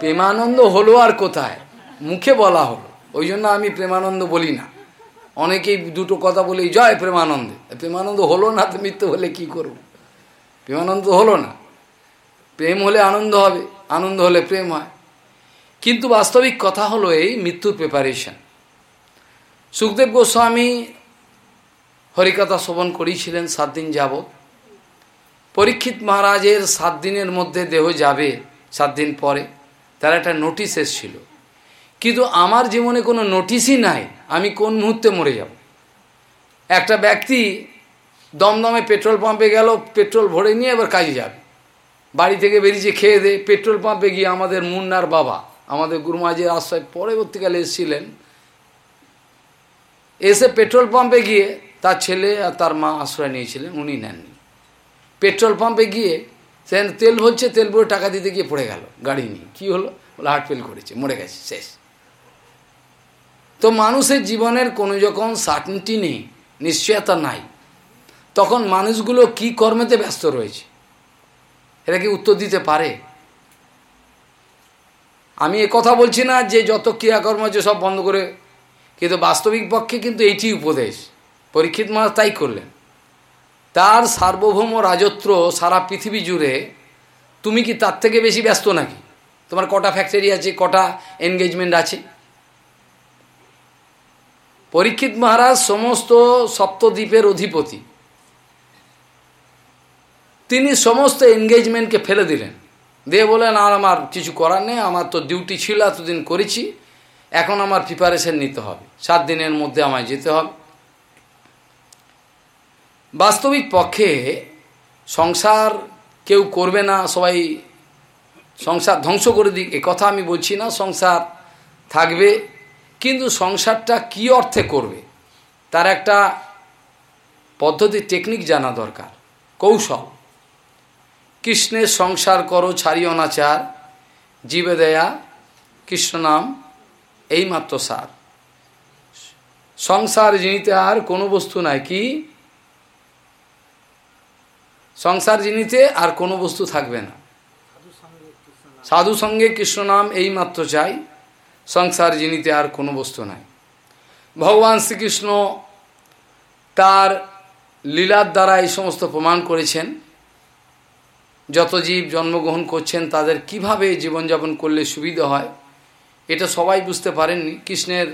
প্রেমানন্দ হলো আর কোথায়? মুখে বলা হলো। ওই জন্য আমি প্রেমানন্দ বলি না। অনেকেই দুটো কথা বলেই জয় প্রেমানন্দে। প্রেমানন্দ হলো না তো মৃত্যু হলে কি করব? প্রেমানন্দ হলো না। প্রেম হলে আনন্দ হবে, আনন্দ হলে প্রেম হয়। কিন্তু বাস্তবিক কথা হলো এই মৃত্যুর প্রিপারেশন সুখদেব গোস্বামী হরিকথা শ্রবণ করেছিলেন সাত দিন যাবৎ। পরীক্ষিত মহারাজের সাত দিনের মধ্যে দেহ যাবে, সাত দিন পরে। তার একটা নোটিশ এসেছিল। কিন্তু আমার জীবনে কোনো নোটিশই নাই, আমি কোন মুহূর্তে মরে যাব? একটা ব্যক্তি দমদমে পেট্রোল পাম্পে গেল পেট্রোল ভরে নিয়ে এবার কাজে যাবে। বাড়ি থেকে বেরিয়েছে, খেয়ে দে পেট্রোল পাম্পে গিয়ে আমাদের মুন্নার বাবা, আমাদের গুরুমাজের আশ্রয় পরবর্তীকালে এসেছিলেন। এসে পেট্রোল পাম্পে গিয়ে তার ছেলে আর তার মা আশ্রয় নিয়েছিলেন, উনি নেননি। পেট্রোল পাম্পে গিয়ে সে তেল ভরছে, তেল ভরে টাকা দিতে গিয়ে পড়ে গেল, গাড়ি নিয়ে। কী হলো? বলে হার্ট ফেল করেছে, মরে গেছে, শেষ। তো মানুষের জীবনের কোনো যখন সার্টনিটি নেই, নিশ্চয়তা নাই, তখন মানুষগুলো কি কর্মেতে ব্যস্ত রয়েছে? এরা কি উত্তর দিতে পারে? আমি এ কথা বলছি না যে যত ক্রিয়াকর্ম আছে সব বন্ধ করে, কিন্তু বাস্তবিক পক্ষে কিন্তু এইটি উপদেশ। পরীক্ষিত মহারাজ তাই করলেন। তার সার্বভৌম রাজত্ব সারা পৃথিবী জুড়ে, তুমি কি তার থেকে বেশি ব্যস্ত নাকি? তোমার কটা ফ্যাক্টরি আছে, কটা এনগেজমেন্ট আছে? পরীক্ষিত মহারাজ সমস্ত সপ্তদ্বীপের অধিপতি। তিনি সমস্ত এনগেজমেন্টকে ফেলে দিলেন। দিয়ে বলেন আর আমার কিছু করার নেই, আমার তো ডিউটি ছিল, এতদিন করেছি, এখন আমার প্রিপারেশন নিতে হবে। সাত দিনের মধ্যে আমায় যেতে হবে। বাস্তবিক পক্ষে সংসার কেউ করবে না, সবাই সংসার ধ্বংস করে দিক, এ কথা আমি বলছি না, সংসার থাকবে, কিন্তু সংসারটা কি অর্থে করবে? তার একটা পদ্ধতি, টেকনিক জানা দরকার, কৌশল। কৃষ্ণের সংসার করো ছাড়ি অনাচার জীবে দেয়া, কৃষ্ণ নাম, এইমাত্র সার। সংসার জিনিতে আর কোনো বস্তু নাই, কি? সংসার জিনিতে আর কোনো বস্তু থাকবে না। সাধু সঙ্গে কৃষ্ণ নাম এইমাত্র চাই, সংসার জিনিতে আর কোনো বস্তু নাই। ভগবান শ্রীকৃষ্ণ তার লীলার দ্বারা এই সমস্ত প্রমাণ করেছেন। যত জীব জন্মগ্রহণ করছেন, তাদের কীভাবে জীবনযাপন করলে সুবিধা হয়, এটা সবাই বুঝতে পারেননি। কৃষ্ণের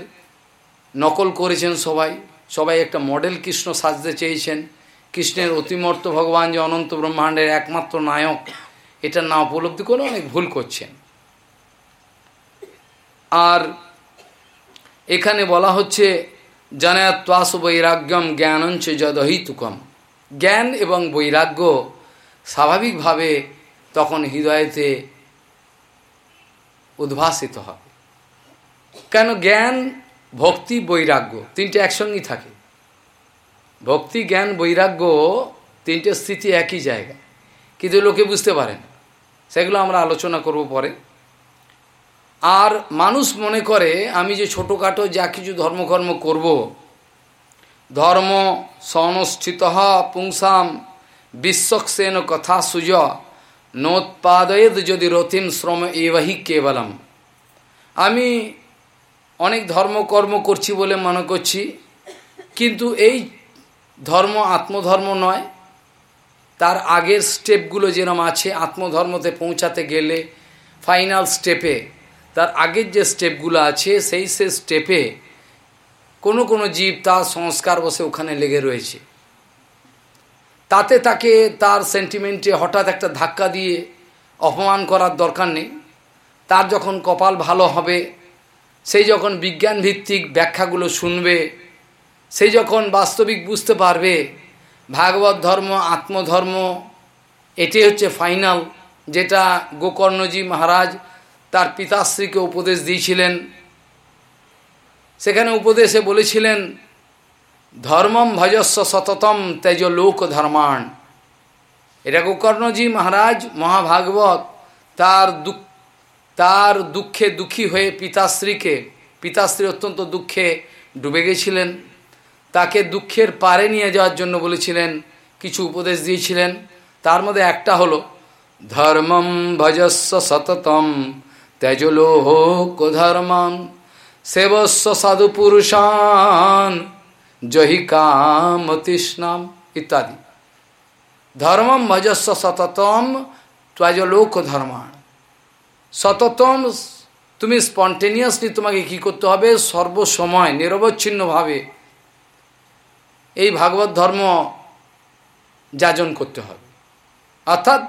নকল করেছেন সবাই। সবাই একটা মডেল কৃষ্ণ সাজতে চেয়েছেন। কৃষ্ণের অতিমর্ত ভগবান যে অনন্ত ব্রহ্মাণ্ডের একমাত্র নায়ক এটা না উপলব্ধি করে অনেক ভুল করছেন। আর এখানে বলা হচ্ছে, জানায়াত্বাস বৈরাগ্যম জ্ঞানঞ্চ যদহিতুকম। জ্ঞান এবং বৈরাগ্য স্বাভাবিকভাবে তখন হৃদয়েতে উদ্ভাসিত হবে। কেন? জ্ঞান, ভক্তি, বৈরাগ্য, তিনটে একসঙ্গেই থাকে। ভক্তি, জ্ঞান, বৈরাগ্য তিনটে স্থিতি একই জায়গা কিন্তু লোকে বুঝতে পারে না। সেগুলো আমরা আলোচনা করব পরে। আর মানুষ মনে করে, আমি যে ছোটোখাটো যা কিছু ধর্মকর্ম করব, ধর্ম সনস্থিত পুংসাম বিশ্বক্সেন কথা সুজ নোৎপাদয়েদ যদি রথিম শ্রম এবাহি কেবলম। আমি অনেক ধর্মকর্ম করছি বলে মনে করছি, কিন্তু এই ধর্ম আত্মধর্ম নয়, তার আগের স্টেপগুলো যেরকম আছে, আত্মধর্মতে পৌঁছাতে গেলে ফাইনাল স্টেপে, তার আগের যে স্টেপগুলো আছে, সেই সে স্টেপে কোনো কোনো জীব তার সংস্কার বসে ওখানে লেগে রয়েছে। তাতে তাকে তার সেন্টিমেন্টে হঠাৎ একটা ধাক্কা দিয়ে অপমান করার দরকার নেই। তার যখন কপাল ভালো হবে সেই যখন বিজ্ঞান ভিত্তিক ব্যাখ্যাগুলো শুনবে সেই যখন বাস্তবিক বুঝতে পারবে, ভাগবত ধর্ম, আত্মধর্ম এটি হচ্ছে ফাইনাল যেটা গোকর্ণজি মহারাজ তার পিতাশ্রীকে উপদেশ দিয়েছিলেন। সেখানে উপদেশে বলেছিলেন, ধর্মম ভজস্ব সততম তেজ লোক ধর্মাণ। এটা গোকর্ণজি মহারাজ, মহাভাগবত, তার দুঃখ, তার দুঃখে দুঃখী হয়ে পিতাশ্রীকে, পিতাশ্রী অত্যন্ত দুঃখে ডুবে গেছিলেন। তাকে দুঃখের পারে নিয়ে যাওয়ার জন্য বলেছিলেন, কিছু উপদেশ দিয়েছিলেন। তার মধ্যে একটা হলো, ধর্মম ভজস্ব সততম তেজলোক ধর্মম সেবস্ব সাধু পুরুষান জহি কামতৃষ্ণাম, ইত্যাদি। ধর্মম ভজস্ব সততম ত্বজলোক ধর্মান সততম, তুমি স্পন্টেনিয়াসলি তোমাকে কি করতে হবে? সর্বসময়, নিরবচ্ছিন্নভাবে এই ভাগবত ধর্ম যাজন করতে হবে। অর্থাৎ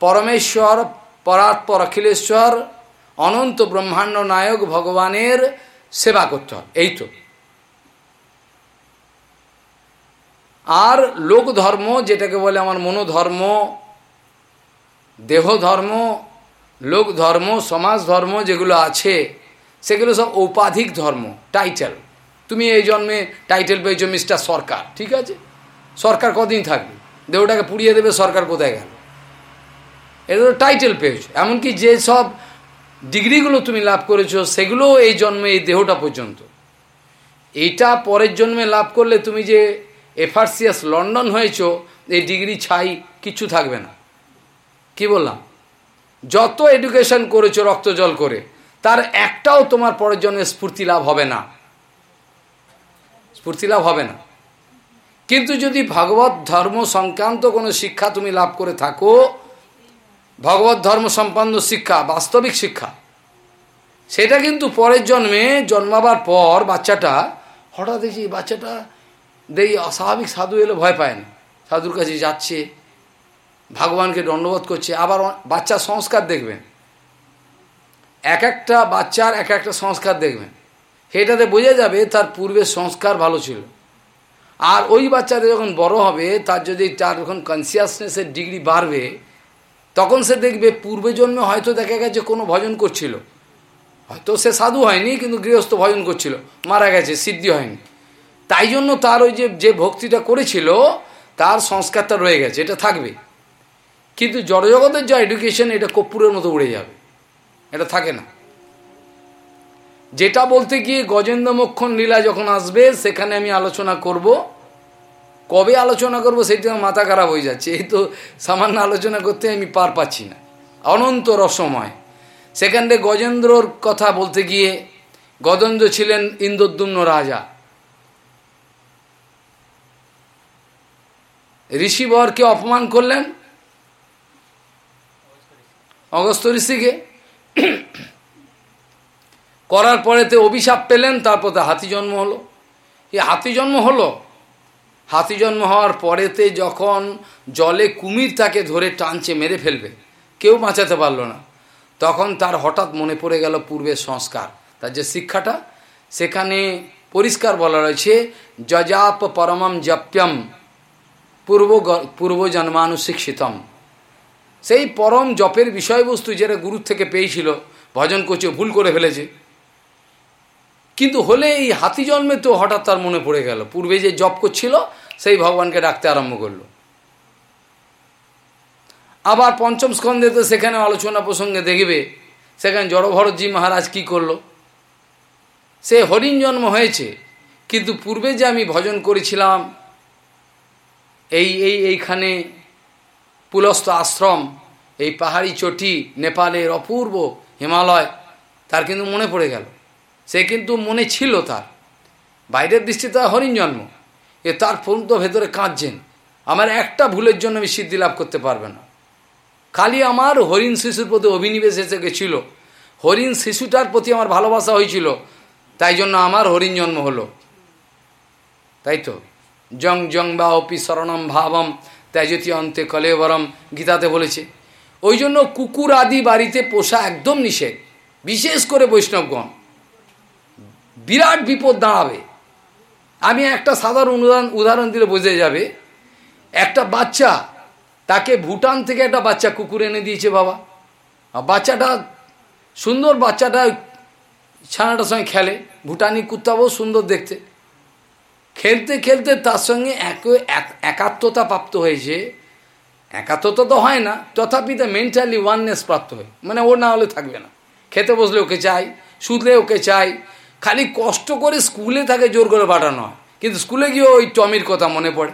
পরমেশ্বর পরাৎপর অখিলেশ্বর, অনন্ত ব্রহ্মাণ্ড নায়ক ভগবানের সেবা করতে হবে, এই তো। আর লোক ধর্ম যেটাকে বলে আমার মনোধর্ম দেহ ধর্ম লোক ধর্ম সমাজ ধর্ম যেগুলো আছে, সেগুলো সব ঔপাধিক ধর্ম, টাইটেল। তুমি এই জন্মে টাইটেল পেয়েছ মিস্টার সরকার, ঠিক আছে? সরকার কদিন থাকবে? দেহটাকে পুড়িয়ে দেবে, সরকার কোথায় গেল? এটা তো টাইটেল পেয়েছ। এমনকি যে সব ডিগ্রিগুলো তুমি লাভ করেছ, সেগুলো এই জন্মে, এই দেহটা পর্যন্ত। এইটা পরের জন্মে লাভ করলে তুমি যে এফার্সিয়াস লন্ডন হয়েছ, এই ডিগ্রি ছাই কিচ্ছু থাকবে না। কি বললাম? যত এডুকেশন করেছ রক্ত জল করে, তার একটাও তোমার পরের জন্মে স্ফূর্তি লাভ হবে না। স্ফূর্তি লাভ হবে না। কিন্তু যদি ভগবত ধর্ম সংক্রান্ত কোনো শিক্ষা তুমি লাভ করে থাকো, ভগবত ধর্ম সম্পন্ন শিক্ষা, বাস্তবিক শিক্ষা, সেটা কিন্তু পরের জন্মে জন্মাবার পর বাচ্চাটা, হঠাৎ দেখছি বাচ্চাটা দেখি অস্বাভাবিক সাধু এলে ভয় পায় না। সাধুর কাছে যাচ্ছে, ভগবানকে দণ্ডবোধ করছে, আবার বাচ্চার সংস্কার দেখবেন। এক একটা বাচ্চার এক একটা সংস্কার দেখবেন। সেটাতে বোঝা যাবে তার পূর্বের সংস্কার ভালো ছিল। আর ওই বাচ্চাটা যখন বড় হবে, তার যদি তার যখন কনসিয়াসনেসের ডিগ্রি বাড়বে, তখন সে দেখবে পূর্বে জন্মে হয়তো দেখা গেছে কোনো ভজন করছিল। হয়তো সে সাধু হয়নি, কিন্তু গৃহস্থ ভজন করছিল। মারা গেছে, সিদ্ধি হয়নি। তাই জন্য তার ওই যে যে ভক্তিটা করেছিল, তার সংস্কারটা রয়ে গেছে, এটা থাকবে। কিন্তু জড়জগতের যা এডুকেশন এটা কপ্পুরের মতো উড়ে যাবে। এটা থাকে না। যেটা বলতে গিয়ে গজেন্দ্র মক্ষণ লীলা যখন আসবে, সেখানে আমি আলোচনা করব। কবে আলোচনা করব সেটি আমার মাথা খারাপ হয়ে যাচ্ছে। এই তো সামান্য আলোচনা করতে আমি পার পাচ্ছি না। অনন্ত রসময়। সেখানে গজেন্দ্রর কথা বলতে গিয়ে গজেন্দ্র ছিলেন ইন্দ্রদ্যুম্ন রাজা। ঋষিবরকে অপমান করলেন। অগস্ত ঋষিকে। করার পরেতে অভিশাপ পেলেন, তারপর হাতি জন্ম হলো। এই হাতি জন্ম হলো? হাতি জন্ম হওয়ার পরেতে যখন জলে কুমির তাকে ধরে টানছে, মেরে ফেলবে, কেউ বাঁচাতে পারল না। তখন তার হঠাৎ মনে পড়ে গেল পূর্বের সংস্কার। তার যে শিক্ষাটা, সেখানে পরিষ্কার বলা রয়েছে, যজাপ পরমম জপ্যম পূর্ব পূর্ব জন্মানুশিক্ষিতম। সেই পরম জপের বিষয়বস্তু যেটা গুরুর থেকে পেয়েছিল, ভজন করছে, ভুল করে ফেলেছে কিন্তু হলে এই হাতি জন্মে তো হঠাৎ তার মনে পড়ে গেল। পূর্বে যে জপ করছিল, সেই ভগবানকে ডাকতে আরম্ভ করল। আবার পঞ্চম স্কন্ধে তো সেখানে আলোচনা প্রসঙ্গে দেখবে, সেখানে জড়ভরতজি মহারাজ কি করল? সে হরিণ জন্ম হয়েছে, কিন্তু পূর্বে যে আমি ভজন করেছিলাম, এই এই, এইখানে পুলস্থ আশ্রম, এই পাহাড়ি চটি, নেপালের অপূর্ব হিমালয়, তার কিন্তু মনে পড়ে গেল। সে কিন্তু মনে ছিল তার। বাইরের দৃষ্টিতে হরিণ জন্ম। এ তার ফোন তো ভেতরে কাঁদছেন। আমার একটা ভুলের জন্য আমি সিদ্ধি লাভ করতে পারবে না। খালি আমার হরিণ শিশুর প্রতি অভিনিবেশ এসে গেছিল। হরিণ শিশুটার প্রতি আমার ভালোবাসা হয়েছিল। তাই জন্য আমার হরিণ জন্ম হলো। তাই তো? জং জং বা অপি শরণম ভাবম ত্যাজতি অন্তে কলেবরম গীতাতে বলেছে। ওই জন্য কুকুর আদি বাড়িতে পোষা একদম নিষেধ। বিশেষ করে বৈষ্ণবগণ। বিরাট বিপদ দাঁড়াবে। আমি একটা সাধারণ উদাহরণ উদাহরণ দিলে বোঝা যাবে। একটা বাচ্চা, তাকে ভুটান থেকে একটা বাচ্চা কুকুর এনে দিয়েছে বাবা। বাচ্চাটা, সুন্দর বাচ্চাটা ছানাটার সঙ্গে খেলে। ভুটানি কুত্তা বহু সুন্দর দেখতে। খেলতে খেলতে তার সঙ্গে এক একাত্মতা প্রাপ্ত হয়েছে। একাত্মতা তো হয় না, তথাপি তা মেন্টালি ওয়াননেস প্রাপ্ত হয়। মানে ও না হলে থাকবে না। খেতে বসলে ওকে চাই, শুধলে ওকে চাই খালি কষ্ট করে স্কুলে তাকে জোর করে পাঠানো হয়। কিন্তু স্কুলে গিয়ে ওই টমির কথা মনে পড়ে।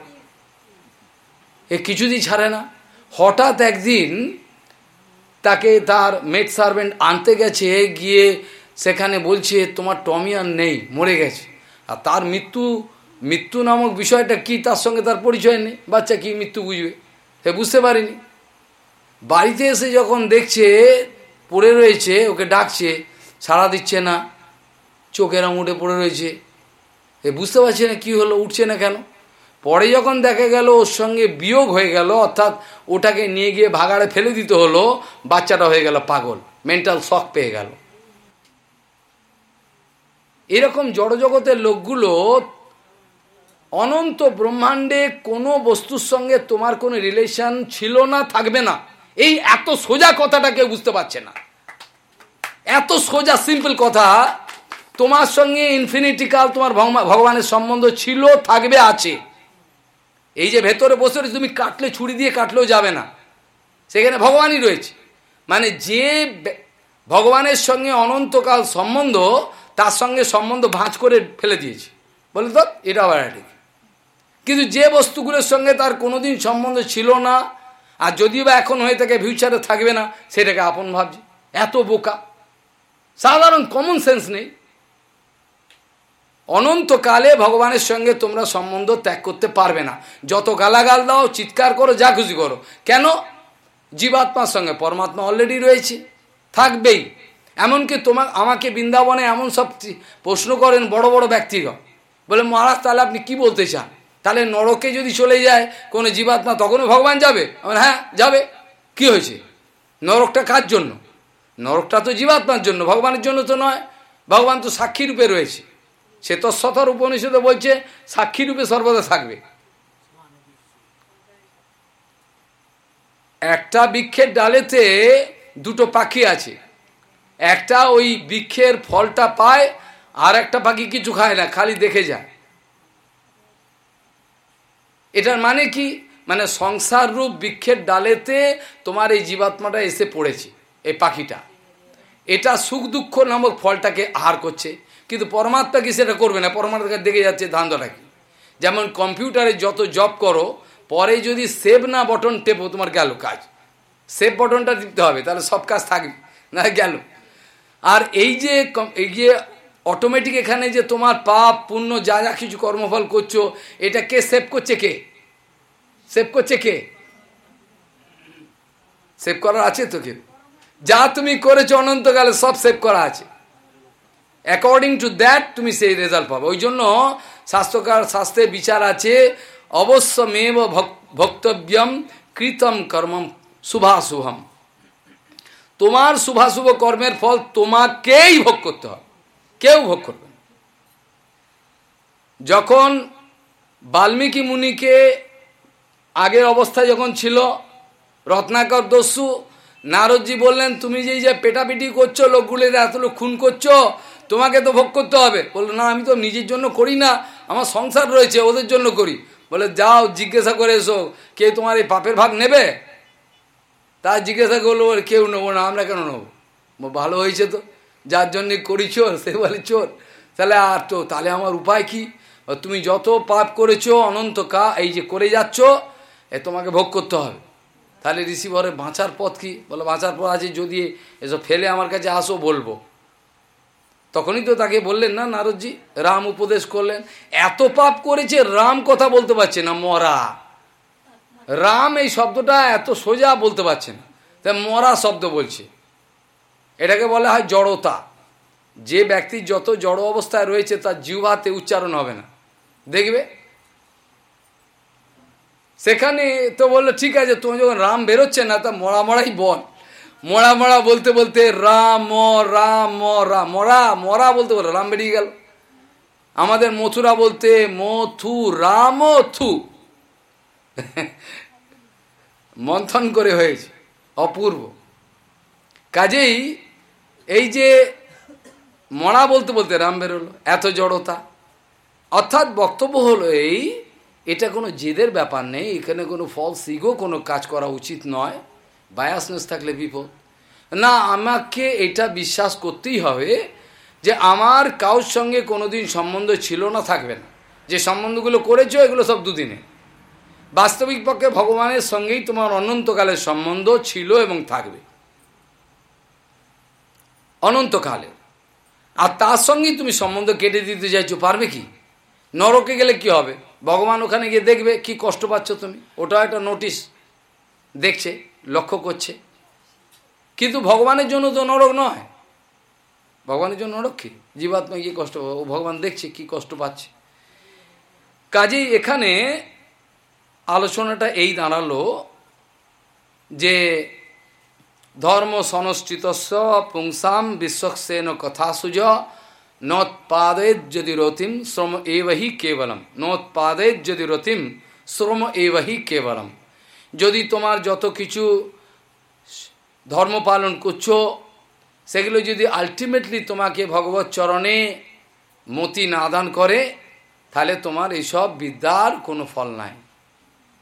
এ কিছুদিন ছাড়ে না। হঠাৎ একদিন তাকে তার মেড সার্ভেন্ট আনতে গেছে, গিয়ে সেখানে বলছে, তোমার টমি আর নেই, মরে গেছে। আর তার মৃত্যু মৃত্যু নামক বিষয়টা কি তার সঙ্গে তার পরিচয় নেই? বাচ্চা কি মৃত্যু বুঝবে? সে বুঝতে পারিনি। বাড়িতে এসে যখন দেখছে, পড়ে রয়েছে, ওকে ডাকছে, সাড়া দিচ্ছে না। চোখের উঠে পড়ে রয়েছে। এ বুঝতে পারছে না কী হলো, উঠছে না কেন? পরে যখন দেখা গেল ওর সঙ্গে বিয়োগ হয়ে গেল, অর্থাৎ ওটাকে নিয়ে গিয়ে ভাগাড়ে ফেলে দিতে হলো, বাচ্চাটা হয়ে গেল পাগল মেন্টাল শখ পেয়ে গেল। এরকম জড়জগতের লোকগুলো অনন্ত ব্রহ্মাণ্ডে কোনো বস্তুর সঙ্গে তোমার কোনো রিলেশন ছিল না, থাকবে না। এই এত সোজা কথাটা কেউ বুঝতে পারছে না। এত সোজা সিম্পল কথা তোমার সঙ্গে ইনফিনিটিকাল তোমার ভগবানের সম্বন্ধ ছিল, থাকবে, আছে। এই যে ভেতরে বসে তুমি কাটলে, ছুরি দিয়ে কাটলেও যাবে না। সেখানে ভগবানই রয়েছে। মানে যে ভগবানের সঙ্গে অনন্তকাল সম্বন্ধ, তার সঙ্গে সম্বন্ধ ভাঁজ করে ফেলে দিয়েছে। বলে তো এটা আবার ঠিক। কিন্তু যে বস্তুগুলোর সঙ্গে তার কোনোদিন সম্বন্ধ ছিল না, আর যদিও বা এখন হয়ে থাকে ফিউচারে থাকবে না, সেটাকে আপন ভাবছে। এত বোকা। সাধারণ কমন সেন্স নেই। অনন্তকালে ভগবানের সঙ্গে তোমরা সম্বন্ধ ত্যাগ করতে পারবে না। যত গালাগাল দাও, চিৎকার করো, যা খুশি করো। কেন? জীবাত্মার সঙ্গে। পরমাত্মা অলরেডি রয়েছে। থাকবেই। এমনকি তোমার আমাকে বৃন্দাবনে এমন সব প্রশ্ন করেন বড় বড় ব্যক্তিগণ বলে, মহারাজ, তাহলে আপনি কি বলতে চান? তাহলে নরকে যদি চলে যায়, কোনো জীবাত্মা তখনও ভগবান যাবে? হ্যাঁ যাবে। কি হয়েছে? নরকটা কার জন্য? নরকটা তো জীবাত্মার জন্য, ভগবানের জন্য তো নয়। ভগবান তো সাক্ষী রূপে রয়েছে। সে তো উপনিষদে বলছে সাক্ষী রূপে সর্বদা থাকবে। একটা বৃক্ষের ডালেতে দুটো পাখি আছে। একটা ওই বৃক্ষের ফলটা পায়, আর একটা পাখি কিছু খায় না, খালি দেখে যায়। এটার মানে কি? মানে সংসার রূপ বৃক্ষের ডালেতে তোমার এই জীবাত্মাটা এসে পড়েছে, এই পাখিটা। এটা সুখ দুঃখ নামক ফলটাকে আহার করছে। কিন্তু পরমাত্মা কি সেটা করবে না? পরমাত্মাকে দেখে যাচ্ছে ধান্দাটা কি? যেমন কম্পিউটারে যত জব করো, পরে যদি সেভ না বটন টেপো, তোমার গেল কাজ। সেভ বটনটা টিপতে হবে, তাহলে সব কাজ থাকবে, না গেল। আর এই যে এই যে অটোমেটিক এখানে যে তোমার পাপ, পুণ্য, যা যা কিছু কর্মফল করছ, এটা কে সেভ করছে কে? সেভ করছে কে? সেভ করার আছে তো কেউ? যা তুমি করেছ অনন্তকালে সব সেভ করা আছে। অ্যাকর্ডিং টু দ্যাট তুমি সেই রেজাল্ট পাবে। ওই জন্য স্বাস্থ্যকার স্বাস্থ্যের বিচার আছে, অবশ্যমেব ভক্তব্যম কৃতম কর্মম শুভাশুভম। তোমার শুভাশুভ কর্মের ফল তোমাকেই ভোগ করতে হবে। কেউ ভোগ করবে যখন বাল্মীকি মুনিকে আগের অবস্থায় যখন ছিল, রত্নাকর দস্যু, নারদজি বললেন, তুমি যেই যে পেটাপিটি করছ লোকগুলির এত লোক খুন করছ তোমাকে তো ভোগ করতে হবে। বলল, না, আমি তো নিজের জন্য করি না, আমার সংসার রয়েছে, ওদের জন্য করি। বলে, যাও, জিজ্ঞাসা করে এসো, কে তোমার এই পাপের ভাগ নেবে? তা জিজ্ঞাসা করল কেউ নেব না, আমরা কেন নেব? ভালো হয়েছে তো, যার জন্যে করি চোর। সে বলে, চোর, তাহলে আর তো, তাহলে আমার উপায় কি? তুমি যত পাপ করেছ, অনন্ত কা, এই যে করে যাচ্ছ, এ তোমাকে ভোগ করতে হবে। তাহলে রিসিভারে বাঁচার পথ কি? বলে, বাঁচার পথ আছে, যদি এসব ফেলে আমার কাছে আসো, বলব। তখনই তো তাকে বললেন, না, নারদজি, রাম উপদেশ করলেন। এত পাপ করেছে, রাম কথা বলতে পারছে না, মরা। রাম এই শব্দটা এত সোজা বলতে পারছে না। তাই মরা শব্দ বলছে। এটাকে বলা হয় জড়তা। যে ব্যক্তি যত জড় অবস্থায় রয়েছে, তার জিহ্বাতে উচ্চারণ হবে না। দেখবে? সেখানে তো বলল, ঠিক আছে তুমি যখন রাম বেরোচ্ছে না, তা মরা মরাই বল মরা মরা বলতে বলতে রাম রাম রা মরা মরা বলতে বলতে রাম বেরিয়ে গেল। আমাদের মথুরা বলতে মথু। রাম থু মন্থন করে হয়েছে, অপূর্ব। কাজেই এই যে মরা বলতে বলতে রাম বেরোলো, এত জড়তা। অর্থাৎ বক্তব্য হলো এই, এটা কোনো জেদের ব্যাপার নেই, এখানে কোনো ফল সিগো কোনো কাজ করা উচিত নয়। বায়াসনেস থাকলে বিপদ। না, আমাকে এটা বিশ্বাস করতেই হবে যে আমার কাউর সঙ্গে কোনোদিন সম্বন্ধ ছিল না, থাকবে না। যে সম্বন্ধগুলো করেছ, এগুলো সব দুদিনে। বাস্তবিক পক্ষে ভগবানের সঙ্গেই তোমার অনন্তকালের সম্বন্ধ ছিল এবং থাকবে। অনন্তকালে। আর তার সঙ্গেই তুমি সম্বন্ধ কেটে দিতে চাইছো, পারবে কি? নরকে গেলে কি হবে? ভগবান ওখানে গিয়ে দেখবে, কি কষ্ট পাচ্ছ তুমি? ওটাও একটা নোটিশ। দেখছে। লক্ষ্য করছে। কিন্তু ভগবানের জন্য তো নরক নয়। ভগবানের জন্য নরক কি? জীবাত্মা কি কষ্ট ও ভগবান দেখছে, কি কষ্ট পাচ্ছে। কাজেই এখানে আলোচনাটা এই দাঁড়াল যে ধর্ম সনষ্ঠিতস্য পুংসাম বিশ্বক্সেন কথাসুজ নোৎপাদেত যদি রতিম শ্রম এবহি কেবলম। নোৎপাদেত যদি রতিম শ্রম এবহি কেবলম। যদি তোমার যত কিছু ধর্ম পালন করছ, সেগুলো যদি আলটিমেটলি তোমাকে ভগবত চরণে মতি না দান করে, তাহলে তোমার এইসব বিদ্যার কোনো ফল নাই।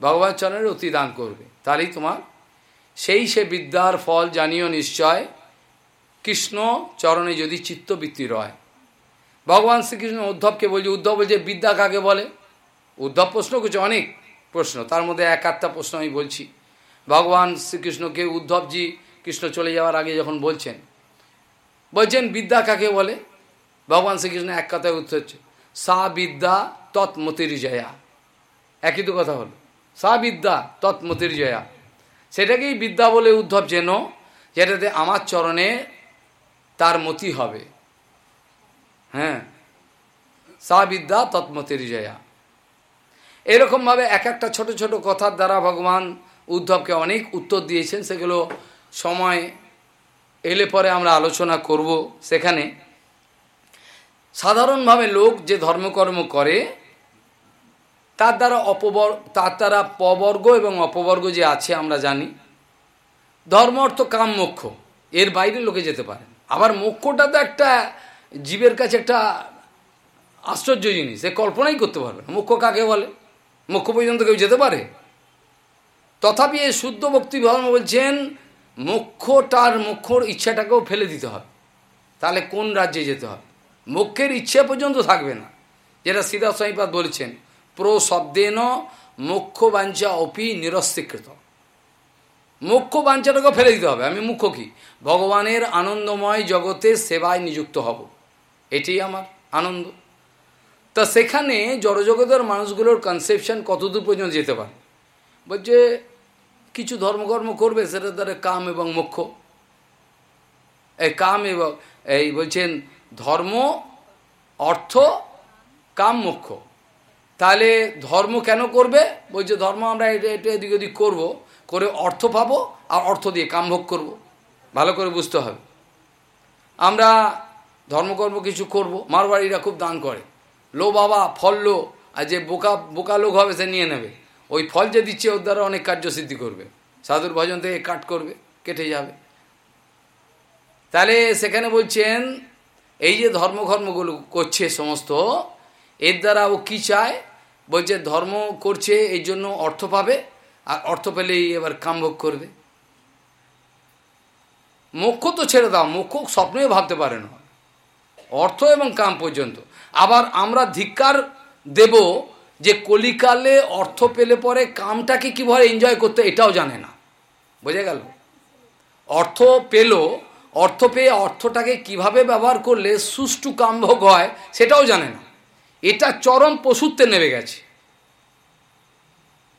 ভগবান চরণের অতি দান করবে। তাহলেই তোমার সেই সে বিদ্যার ফল জানিও নিশ্চয়, কৃষ্ণ চরণে যদি চিত্তবৃত্তি রয়। ভগবান শ্রীকৃষ্ণ উদ্ধবকে বলছে, উদ্ধব বলছে, বিদ্যা কাকে বলে? উদ্ধব প্রশ্ন করছে, অনেক। প্রশ্ন। তার মধ্যে এক আধটা প্রশ্ন আমি বলছি। ভগবান শ্রীকৃষ্ণকে, উদ্ধবজি কৃষ্ণ চলে যাওয়ার আগে যখন বলছেন বলছেন, বিদ্যা কাকে বলে? ভগবান শ্রীকৃষ্ণ এক কথায় উত্তর হচ্ছে সা বিদ্যা তৎমতির জয়া একই তো কথা হলো। সা বিদ্যা তৎমতির জয়া সেটাকেই বিদ্যা বলে উদ্ধব যেন, যেটাতে আমার চরণে তার মতি হবে। হ্যাঁ। সা বিদ্যা তৎমতির জয়া এরকমভাবে এক একটা ছোট ছোট কথার দ্বারা ভগবান উদ্ধবকে অনেক উত্তর দিয়েছেন। সেগুলো সময় এলে পরে আমরা আলোচনা করব সেখানে। সাধারণভাবে লোক যে ধর্মকর্ম করে, তার দ্বারা অপবর, তার দ্বারা পবর্গ এবং অপবর্গ যে আছে আমরা জানি, ধর্ম অর্থ কাম মোক্ষ। এর বাইরে লোকে যেতে পারে আবার মোক্ষটা তো একটা জীবের কাছে একটা আশ্চর্য জিনিস। সে কল্পনাই করতে পারবে না। মোক্ষ কাকে বলে? মুখ্য পর্যন্ত কেউ যেতে পারে? তথাপি এই শুদ্ধ ভক্তি ধর্ম বলছেন মোক্ষটার মুখ্যর ইচ্ছাটাকেও ফেলে দিতে হবে তাহলে কোন রাজ্যে যেতে হবে মুখ্যের ইচ্ছা পর্যন্ত থাকবে না। যেটা সিদ্ধা স্বামীপাদ বলেছেন, প্রো শব্দেন মুখ্য বাঞ্ছা অপি নিরস্বীকৃত মুখ্য বাঞ্ছাটাকেও ফেলে দিতে হবে। আমি মুখ্য কি? ভগবানের আনন্দময় জগতে সেবায় নিযুক্ত হব। এটি আমার আনন্দ। তা সেখানে জড়জগতের মানুষগুলোর কনসেপশন কতদূর পর্যন্ত যেতে পারে? বলছে, কিছু ধর্মকর্ম করবে, সেটা দ্বারা কাম এবং মোক্ষ। এই কাম এবং, এই বলছেন, ধর্ম, অর্থ, কাম, মোক্ষ। তাহলে ধর্ম কেন করবে? বলছে, ধর্ম আমরা এটা এটা এদিক ওদিক করব, করে অর্থ পাবো আর অর্থ দিয়ে কামভোগ করব। ভালো করে বুঝতে হবে। আমরা ধর্মকর্ম কিছু করব মারবাড়িরা খুব দান করে। লো বাবা, ফল লো। আর যে বোকা বোকা লোক হবে সে নিয়ে নেবে। ওই ফল যে দিচ্ছে, ওর দ্বারা অনেক কার্যসিদ্ধি করবে। সাধুর ভজন থেকে কাট করবে, কেটে যাবে। তাহলে সেখানে বলছেন, এই যে ধর্মকর্মগুলো করছে সমস্ত, এর দ্বারা ও কী চায়? বলছে, ধর্ম করছে এই জন্য অর্থ পাবে, আর অর্থ পেলেই এবার কামভোগ করবে। মোক্ষ তো ছেড়ে দাও, মোক্ষ স্বপ্নেও ভাবতে পারে না। অর্থ এবং কাম পর্যন্ত। আবার আমরা ধিক্কার দেব যে কলিকালে অর্থ পেলে পরে কামটাকে কীভাবে এনজয় করতে এটাও জানে না। বোঝা গেল? অর্থ পেল, অর্থ পেয়ে অর্থটাকে কীভাবে ব্যবহার করলে সুষ্ঠু কামভোগ হয় সেটাও জানে না। এটা চরম পশুত্বে নেমে গেছে।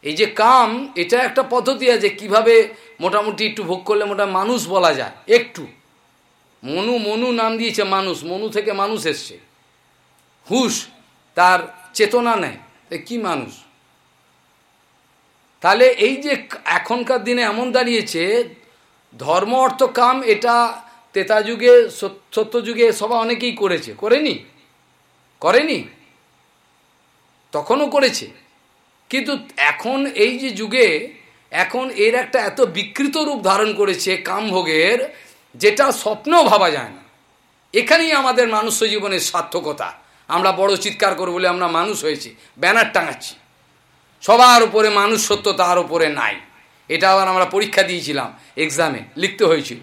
এই যে কাম, এটা একটা পদ্ধতি আছে কীভাবে মোটামুটি একটু ভোগ করলে মোটা মানুষ বলা যায়। একটু। মনু মনু নাম দিয়েছে মানুষ, মনু থেকে মানুষ এসছে। হুশ, তার চেতনা নেয় কি মানুষ? তাহলে এই যে এখনকার দিনে এমন দাঁড়িয়েছে, ধর্ম অর্থ কাম, এটা তেতা যুগে সত্য যুগে সবাই অনেকেই করেছে। করেনি? করেনি? তখনও করেছে। কিন্তু এখন এই যে যুগে, এখন এর একটা এত বিকৃত রূপ ধারণ করেছে কামভোগের, যেটা স্বপ্নও ভাবা যায় না। এখানেই আমাদের মানুষ জীবনের সার্থকতা। আমরা বড় চিৎকার করব বলে আমরা মানুষ হয়েছি, ব্যানার টাঙাচ্ছি। সবার উপরে মানুষ সত্য তার উপরে নাই। এটা আবার আমরা পরীক্ষা দিয়েছিলাম এক্সামে লিখতে হয়েছিল।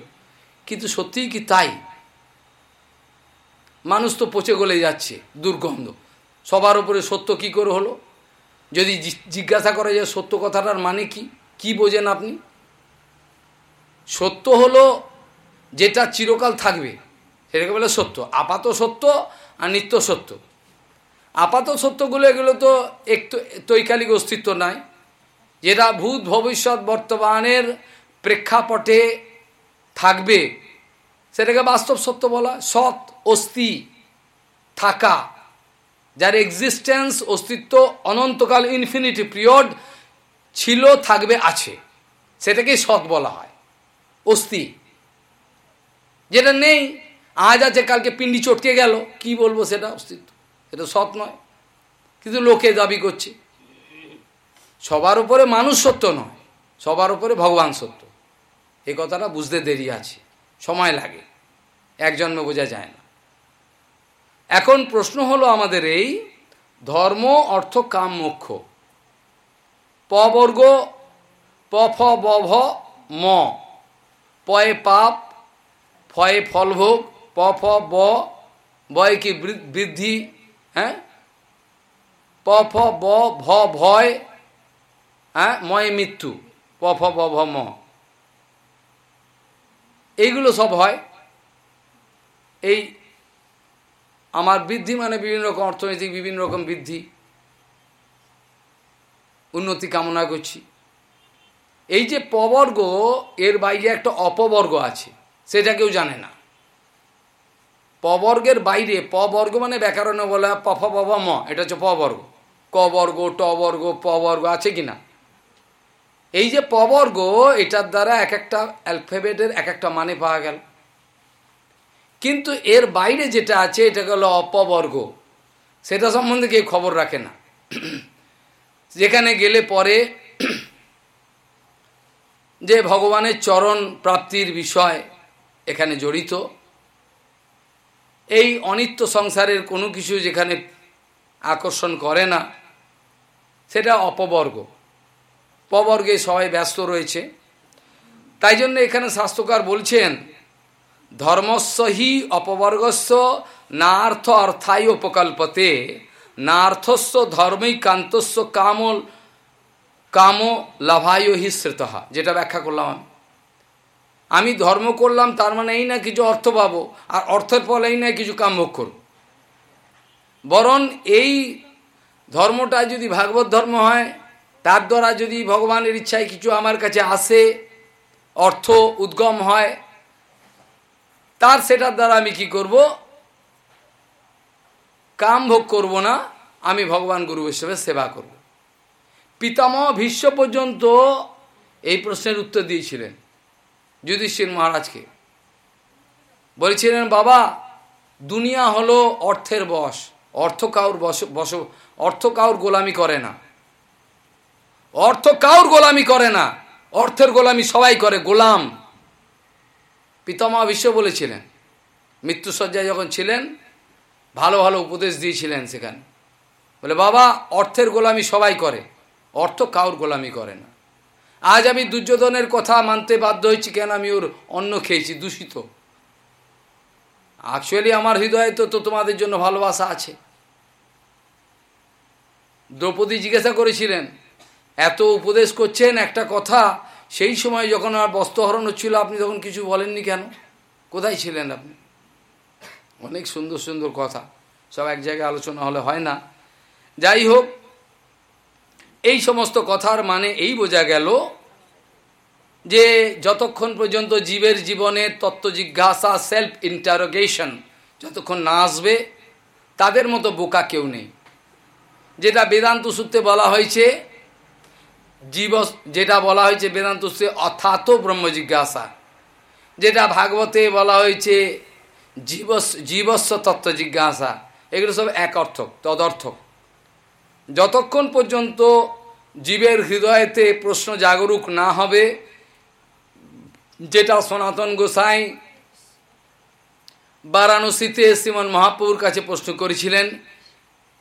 কিন্তু সত্যিই কি তাই? মানুষ তো পচে গলে যাচ্ছে, দুর্গন্ধ। সবার উপরে সত্য কি করে হলো? যদি জিজ্ঞাসা করে যে সত্য কথাটার মানে কি কি বোঝেন আপনি? সত্য হলো যেটা চিরকাল থাকবে, সেটাকে বলে সত্য। আপাত সত্য আর নিত্য সত্য। আপাত সত্যগুলো এগুলো তো একটু তৈকালিক অস্তিত্ব নাই। যেটা ভূত ভবিষ্যৎ বর্তমানের প্রেক্ষাপটে থাকবে, সেটাকে বাস্তব সত্য বলা, সৎ অস্থি থাকা, যার এক্সিস্টেন্স অস্তিত্ব অনন্তকাল ইনফিনিটি পিরিয়ড ছিল, থাকবে, আছে। সেটাকেই সৎ বলা হয়, অস্থি। যেটা নেই আজ আছে, কালকে পিন্ডি চটকে গেল। কি বলব সেটা অস্তিত্ব এটা সৎ নয়। কিন্তু লোকে দাবি করছে। সবার উপরে মানুষ সত্য নয়। সবার উপরে ভগবান সত্য। এ কথাটা বুঝতে দেরি আছে। সময় লাগে। এক জন্মে বোঝা যায় না। এখন প্রশ্ন হলো আমাদের এই, ধর্ম, অর্থ, কাম, মোক্ষ। পবর্গ পফ বভ ম। পয়ে পাপ, ফয়ে ফলভোগ প, ফ, ব, বয় কি বৃদ্ধি হ্যাঁ? প, ফ, ব, ভ, ভয় হ্যাঁ? ময়, মৃত্যু। প, ফ, ব, ভ, ম। এইগুলো সব হয়। এই আমার বৃদ্ধি মানে বিভিন্ন রকম অর্থনৈতিক, বিভিন্ন রকম বৃদ্ধি। উন্নতি কামনা করছি। এই যে পবর্গ এর বাইরে একটা অপবর্গ আছে, সেটা কেউ জানে না। পবর্গের বাইরে, পবর্গ মানে ব্যাকরণে বলে পফ পব ম এটা হচ্ছে পবর্গ। কবর্গ, টবর্গ ট বর্গ প বর্গ আছে কি না এই যে পবর্গ, এটার দ্বারা এক একটা অ্যালফাবেটের এক একটা মানে পাওয়া গেল। কিন্তু এর বাইরে যেটা আছে, এটা হলো অপবর্গ। সেটা সম্বন্ধে কেউ খবর রাখে না। যেখানে গেলে পরে যে ভগবানের চরণ প্রাপ্তির বিষয় এখানে জড়িত এই অনিত্য সংসারের কোনো কিছু যেখানে আকর্ষণ করে না, সেটা অপবর্গ। পবর্গে সবাই ব্যস্ত রয়েছে। তাই জন্য এখানে স্বাস্থ্যকার বলছেন, ধর্মস্বহি অপবর্গস্ব নার্থ অর্থাই উপকল্পতে নার্থস্ব ধর্মই কান্তস্ব কামল, কাম লাভায় হি শ্রেতহা যেটা ব্যাখ্যা করলাম আমি। আমি ধর্ম করলাম, তার মানে এই না কিছু অর্থ পাবো, আর অর্থের ফলে এই না কিছু কামভোগ করব বরং এই ধর্মটা যদি ভাগবত ধর্ম হয়, তার দ্বারা যদি ভগবানের ইচ্ছায় কিছু আমার কাছে আসে, অর্থ উদ্গম হয়, তার সেটার দ্বারা আমি কি করব? কাম ভোগ করব না, আমি ভগবান গুরু হিসেবে সেবা করব। পিতামহ ভীষ্ম পর্যন্ত এই প্রশ্নের উত্তর দিয়েছিলেন। যুধিষ্ঠির মহারাজকে। বলেছিলেন, বাবা, দুনিয়া হলো অর্থের বশ। অর্থ কাউর বস বস অর্থ কাউর গোলামি করে না। অর্থ কাউর গোলামি করে না। অর্থের গোলামি সবাই করে, গোলাম। পিতামা বিশ্ব বলেছিলেন। মৃত্যুসজ্জায় যখন ছিলেন, ভালো ভালো উপদেশ দিয়েছিলেন সেখানে। বলে, বাবা, অর্থের গোলামি সবাই করে। অর্থ কাউর গোলামি করে না। আজ আমি দুর্যোধনের কথা মানতে বাধ্য হয়েছি, কেন আমি ওর অন্ন খেয়েছি, দূষিত। অ্যাকচুয়ালি আমার হৃদয়ে তো তো তোমাদের জন্য ভালোবাসা আছে। দ্রৌপদী জিজ্ঞাসা করেছিলেন, এত উপদেশ করছেন একটা কথা, সেই সময় যখন আমার বস্ত্রহরণ হচ্ছিল, আপনি তখন কিছু বলেননি কেন? কোথায় ছিলেন আপনি? অনেক সুন্দর সুন্দর কথা। সব এক জায়গায় আলোচনা হলে হয় না। যাই হোক এই সমস্ত কথার মানে এই বোঝা গেল যে যতক্ষণ পর্যন্ত জীবের জীবনের তত্ত্ব জিজ্ঞাসা সেলফ ইন্টারোগেশন যতক্ষণ না আসবে, তাদের মতো বোকা কেউ নেই। যেটা বেদান্ত সূত্রে বলা হয়েছে, জীব, যেটা বলা হয়েছে বেদান্ত সূত্রে অথাত ব্রহ্ম জিজ্ঞাসা। যেটা ভাগবতে বলা হয়েছে, জীবস, জীবস্ব তত্ত্ব জিজ্ঞাসা। এগুলো সব এক অর্থক, তদর্থক। যতক্ষণ পর্যন্ত জীবের হৃদয়েতে প্রশ্ন জাগরুক না হবে, যেটা সনাতন গোসাই বারাণসীতে শ্রীমন মহাপ্রভুর কাছে প্রশ্ন করেছিলেন,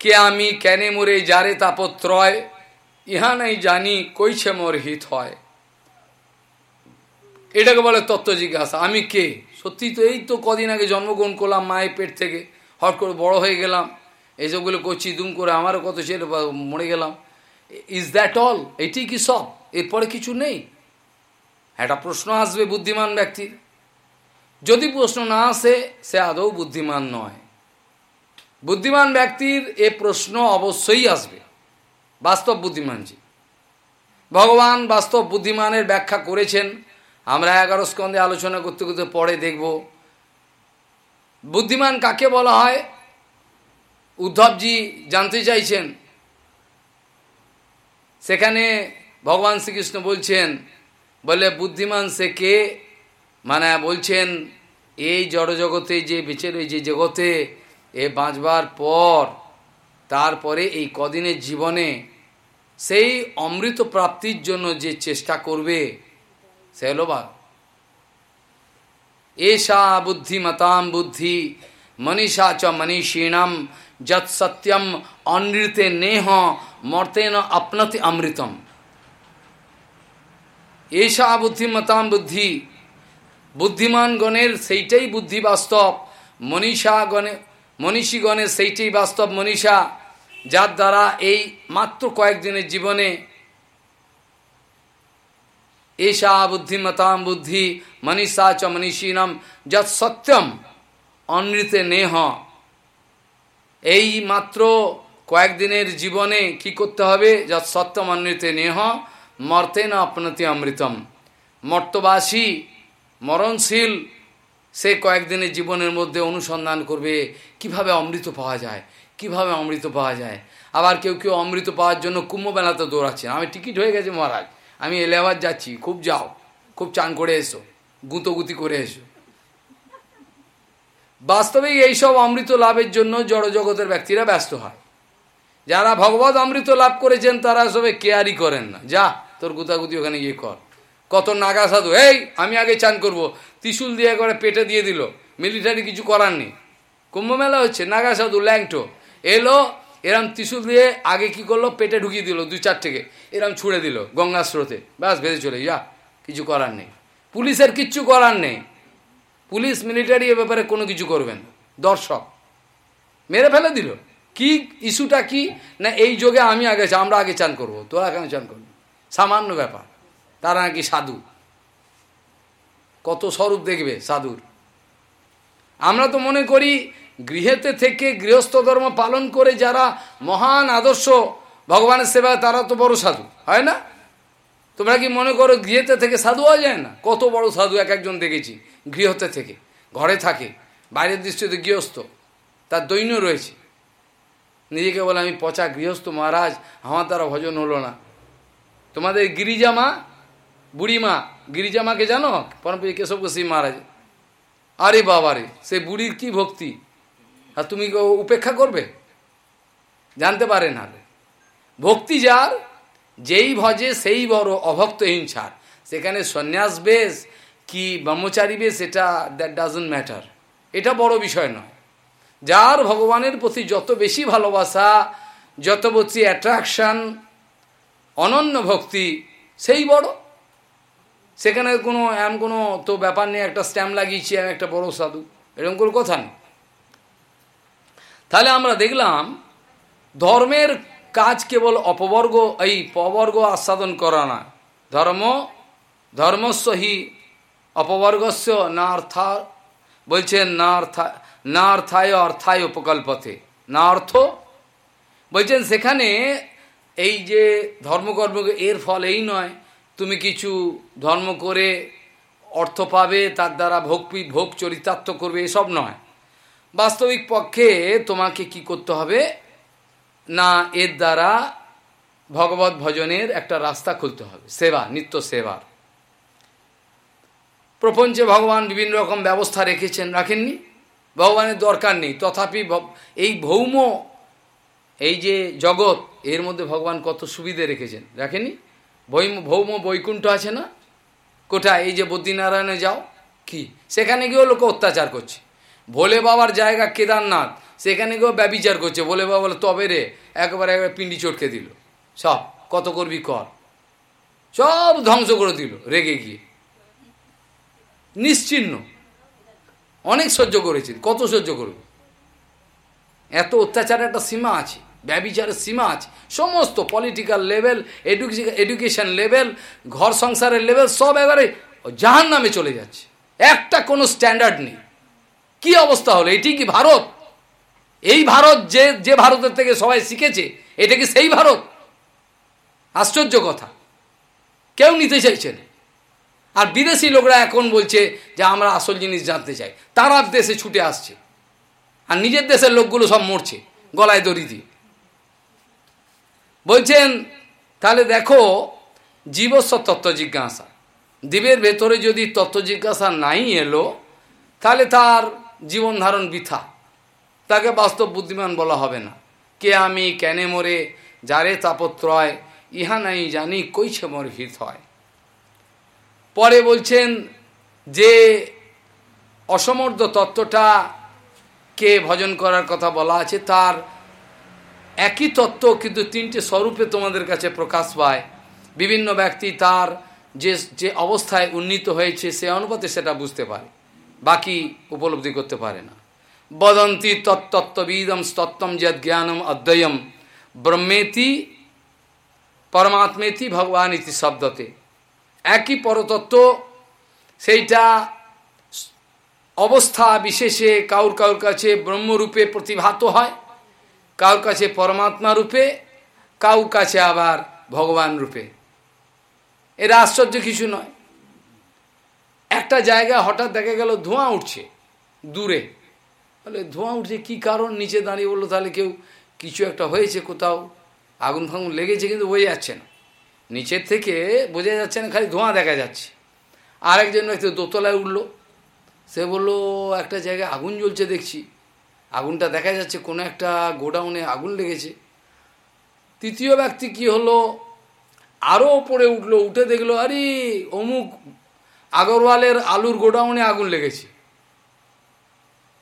কে আমি, কেনে মোরে, যারে তাপত্রয় ইহা নাই জানি, কইছে মোর হিত হয়? এটাকে বলে তত্ত্ব জিজ্ঞাসা, আমি কে? সত্যি তো এই তো কদিন আগে জন্মগ্রহণ করলাম, মায়ের পেট থেকে হট করে বড় হয়ে গেলাম। এইসবগুলো করছি, দুম করে আমারও কত ছেলে মরে গেলাম। ইজ দ্যাট অল এটি কি সব? এরপরে কিছু নেই। একটা প্রশ্ন আসবে বুদ্ধিমান ব্যক্তির। যদি প্রশ্ন না আসে, সে আদৌ বুদ্ধিমান নয়। বুদ্ধিমান ব্যক্তির এ প্রশ্ন অবশ্যই আসবে। বাস্তব বুদ্ধিমান বুদ্ধিমানজি ভগবান বাস্তব বুদ্ধিমানের ব্যাখ্যা করেছেন। আমরা এগারো স্কন্ধে আলোচনা করতে করতে পরে দেখব। বুদ্ধিমান কাকে বলা হয়? উদ্ধবজি জানতে চাইছেন। সেখানে ভগবান শ্রীকৃষ্ণ বলছেন, বলে বুদ্ধিমান সে কে? মানে বলছেন, এই জড়জগতে যে বেঁচে রয়েছে জগতে, এ বাঁচবার পর, তারপরে এই কদিনের জীবনে সেই অমৃত প্রাপ্তির জন্য যে চেষ্টা করবে, সে হলো বা এষা বুদ্ধিমতাম বুদ্ধি, মনীষা চ মনীষীণাম যৎ সত্যম অনৃতে নেহ, মর্তেন আপনতি অমৃতম। এষা বুদ্ধিমতাম বুদ্ধি। বুদ্ধিমান গণের সেইটাই বুদ্ধি বাস্তব মনীষা গণে মনীষীগণের সেইটাই বাস্তব মনীষা, যার দ্বারা এই মাত্র কয়েকদিনের জীবনে এষা বুদ্ধিমতাম বুদ্ধি, মনীষা চ মনীষীনম যৎ সত্যম অনৃতে নেহ এই মাত্র কয়েকদিনের জীবনে কি করতে হবে? যৎ সত্যম অনৃতে নেহ, মর্তে না আপনতি অমৃতম। মর্তবাসী মরণশীল সে কয়েকদিনের জীবনের মধ্যে অনুসন্ধান করবে, কীভাবে অমৃত পাওয়া যায়? কীভাবে অমৃত পাওয়া যায়? আবার কেউ কেউ অমৃত পাওয়ার জন্য কুম্ভমেলাতে দৌড়াচ্ছে আমি টিকিট হয়ে গেছে মহারাজ। আমি এলাহাবাদ যাচ্ছি। খুব যাও। খুব চান করে এসো। গুঁতোগুতি করে এসো। বাস্তবিক এইসব অমৃত লাভের জন্য জড়জগতের ব্যক্তিরা ব্যস্ত হয়। যারা ভগবত অমৃত লাভ করেছেন, তারা সবে কেয়ারই করেন না। যা, তোর গুতাগুতি ওখানে গিয়ে কর। কত নাগা সাধু এই, আমি আগে চান করব। ত্রিশুল দিয়ে করে পেটে দিয়ে দিল। মিলিটারি কিছু করার নেই। কুম্ভমেলা হচ্ছে নাগা সাধু ল্যাংটো। এলো, এরম ত্রিশুল দিয়ে আগে কি করল? পেটে ঢুকিয়ে দিল দুই চার থেকে। এরম ছুড়ে দিল গঙ্গা স্রোতে ব্যাস ভেজে চলে যা। কিছু করার নেই। পুলিশের কিচ্ছু করার নেই। পুলিশ, মিলিটারি এ ব্যাপারে কোনো কিছু করবেন দর্শক, মেরে ফেলে দিল। কি ইস্যুটা কি? না, এই যোগে আমি আগে আমরা আগে চান করব। তোরা কেন চান করবি? সামান্য ব্যাপার। তারা নাকি সাধু। কত স্বরূপ দেখবে সাধুর। আমরা তো মনে করি, গৃহেতে থেকে গৃহস্থ ধর্ম পালন করে যারা মহান আদর্শ, ভগবানের সেবা তারা তো বড় সাধু। হয় না? তোমরা কি মনে করো গৃহতে থেকে সাধু হওয়া যায় না? কত বড় সাধু এক একজন দেখেছি, গৃহতে থেকে, ঘরে থাকে, বাইরের দৃষ্টিতে গৃহস্থ, তার দৈন্য রয়েছে। নিজেকে বলে, আমি পচা গৃহস্থ মহারাজ, আমার দ্বারা ভজন হলো না। তোমাদের গিরিজামা বুড়িমা গিরিজামাকে জানো? পরমপুরি কেশব গোস্বী মহারাজ। আরে বাবারে সে বুড়ির কি ভক্তি? আর তুমি উপেক্ষা করবে? জানতে পারে না। ভক্তি যার যেই ভজে সেই বড় অভক্ত হিংসার। সেখানে সন্ন্যাস বেশ, কি ব্রহ্মচারী বেশ, এটা দ্যাট ডাজন্ট ম্যাটার এটা বড় বিষয় নয়। যার ভগবানের প্রতি যত বেশি ভালোবাসা, যত বেশি অ্যাট্রাকশন অনন্য ভক্তি, সেই বড়। সেখানে কোনো এমন কোনো, তো ব্যাপার নেই, একটা স্ট্যাম্প লাগিয়েছি আমি একটা বড় সাধু। এরকম কোনো কথা নেই। তাহলে আমরা দেখলাম, ধর্মের কাজ কেবল অপবর্গ, এই পবর্গ আস্বাদন করা না। ধর্ম ধর্মস্বহি অপবর্গস্য না অর্থা বলছেন না অর্থা না অর্থায় অর্থায় উপকল্পতে। না অর্থ বলছেন সেখানে এই যে ধর্মকর্ম, এর ফল এই নয়, তুমি কিছু ধর্ম করে অর্থ পাবে, তার দ্বারা ভোগ ভোগ চরিতার্থ করবে, এসব নয়। বাস্তবিক পক্ষে তোমাকে কি করতে হবে? না, এর দ্বারা ভগবত ভজনের একটা রাস্তা খুলতে হবে। সেবা, নিত্য সেবার। প্রপঞ্চে ভগবান বিভিন্ন রকম ব্যবস্থা রেখেছেন, রাখেননি? ভগবানের দরকার নেই। তথাপি এই ভৌম, এই যে জগৎ, এর মধ্যে ভগবান কত সুবিধে রেখেছেন রাখেনি ভৌম ভৌম বৈকুণ্ঠ আছে না? কোথায়? এই যে বদ্রীনারায়ণে যাও, কি? সেখানে গিয়েও লোক অত্যাচার করছে। ভোলে বাবার জায়গা কেদারনাথ সেখানে গিয়েও ব্যবিচার করছে। বলে বাবা বলে, তবে রে। একবার একবার পিন্ডি চটকে দিল। সব, কত করবি কর। সব ধ্বংস করে দিল, রেগে গিয়ে। নিশ্চিন্ন। অনেক সহ্য করেছেন। কত সহ্য করবে? এত অত্যাচারের একটা সীমা আছে ব্যবিচারের সীমা আছে। সমস্ত পলিটিক্যাল লেভেল এডুকেশন লেভেল ঘর সংসারের লেভেল সব এবারে জাহান নামে চলে যাচ্ছে। একটা কোনো স্ট্যান্ডার্ড নেই। কি অবস্থা হলো? এটি কি ভারত? এই ভারত যে যে ভারতের থেকে সবাই শিখেছে, এটা কি সেই ভারত? আশ্চর্য কথা। কেউ নিতে চাইছেন আর বিদেশি লোকরা এখন বলছে যে, আমরা আসল জিনিস জানতে চাই। তারা দেশে ছুটে আসছে। আর নিজের দেশের লোকগুলো সব মরছে, গলায় দড়ি দিয়ে। বলছেন, তাহলে দেখো জীবস্ব তত্ত্ব জিজ্ঞাসা। দ্বীপের ভেতরে যদি তত্ত্ব জিজ্ঞাসা নাই এলো, তাহলে তার জীবন ধারণ বৃথা। তাকে বাস্তব বুদ্ধিমান বলা হবে না। কে আমি, কেনে মরে, যারে তাপত্রয় ইহা নাই জানি কইছে মোর হিত হয়। পরে বলছেন যে, অসমর্থ তত্ত্বটা কে ভজন করার কথা বলা আছে, তার একই তত্ত্ব কিন্তু তিনটে স্বরূপে তোমাদের কাছে প্রকাশ পায়। বিভিন্ন ব্যক্তি তার যে যে অবস্থায় উন্নীত হয়েছে, সে অনুপাতে সেটা বুঝতে পারে, বাকি উপলব্ধি করতে পারে না। বদন্তি তত্ত্ববিদম স্তত্তম যদ জ্ঞানম ব্রহ্মেতি পরমাত্মেতি ভগবান ইতি শব্দতে। একই পরতত্ত্ব, সেইটা অবস্থা বিশেষে কাউর কাউর কাছে ব্রহ্মরূপে প্রতিভাত হয়, কাউর কাছে পরমাত্মা রূপে, কাউর কাছে আবার ভগবান রূপে। এরা আশ্চর্য কিছু নয়। একটা জায়গায় হঠাৎ দেখা গেল ধোঁয়া উঠছে, দূরে। বলে, ধোঁয়া উঠছে, কি কারণ? নিচে দাঁড়িয়ে বলল, তাহলে কেউ কিছু একটা হয়েছে কোথাও, আগুন ফাগুন লেগেছে কিন্তু বোঝা যাচ্ছে না। নিচের থেকে বোঝা যাচ্ছে না, খালি ধোঁয়া দেখা যাচ্ছে। আরেকজন ব্যক্তি দোতলায় উঠল, সে বলল, একটা জায়গায় আগুন জ্বলছে দেখছি, আগুনটা দেখা যাচ্ছে, কোনো একটা গোডাউনে আগুন লেগেছে। তৃতীয় ব্যক্তি কি হলো আরও ওপরে উঠল, উঠে দেখল, আরে, অমুক আগরওয়ালের আলুর গোডাউনে আগুন লেগেছে।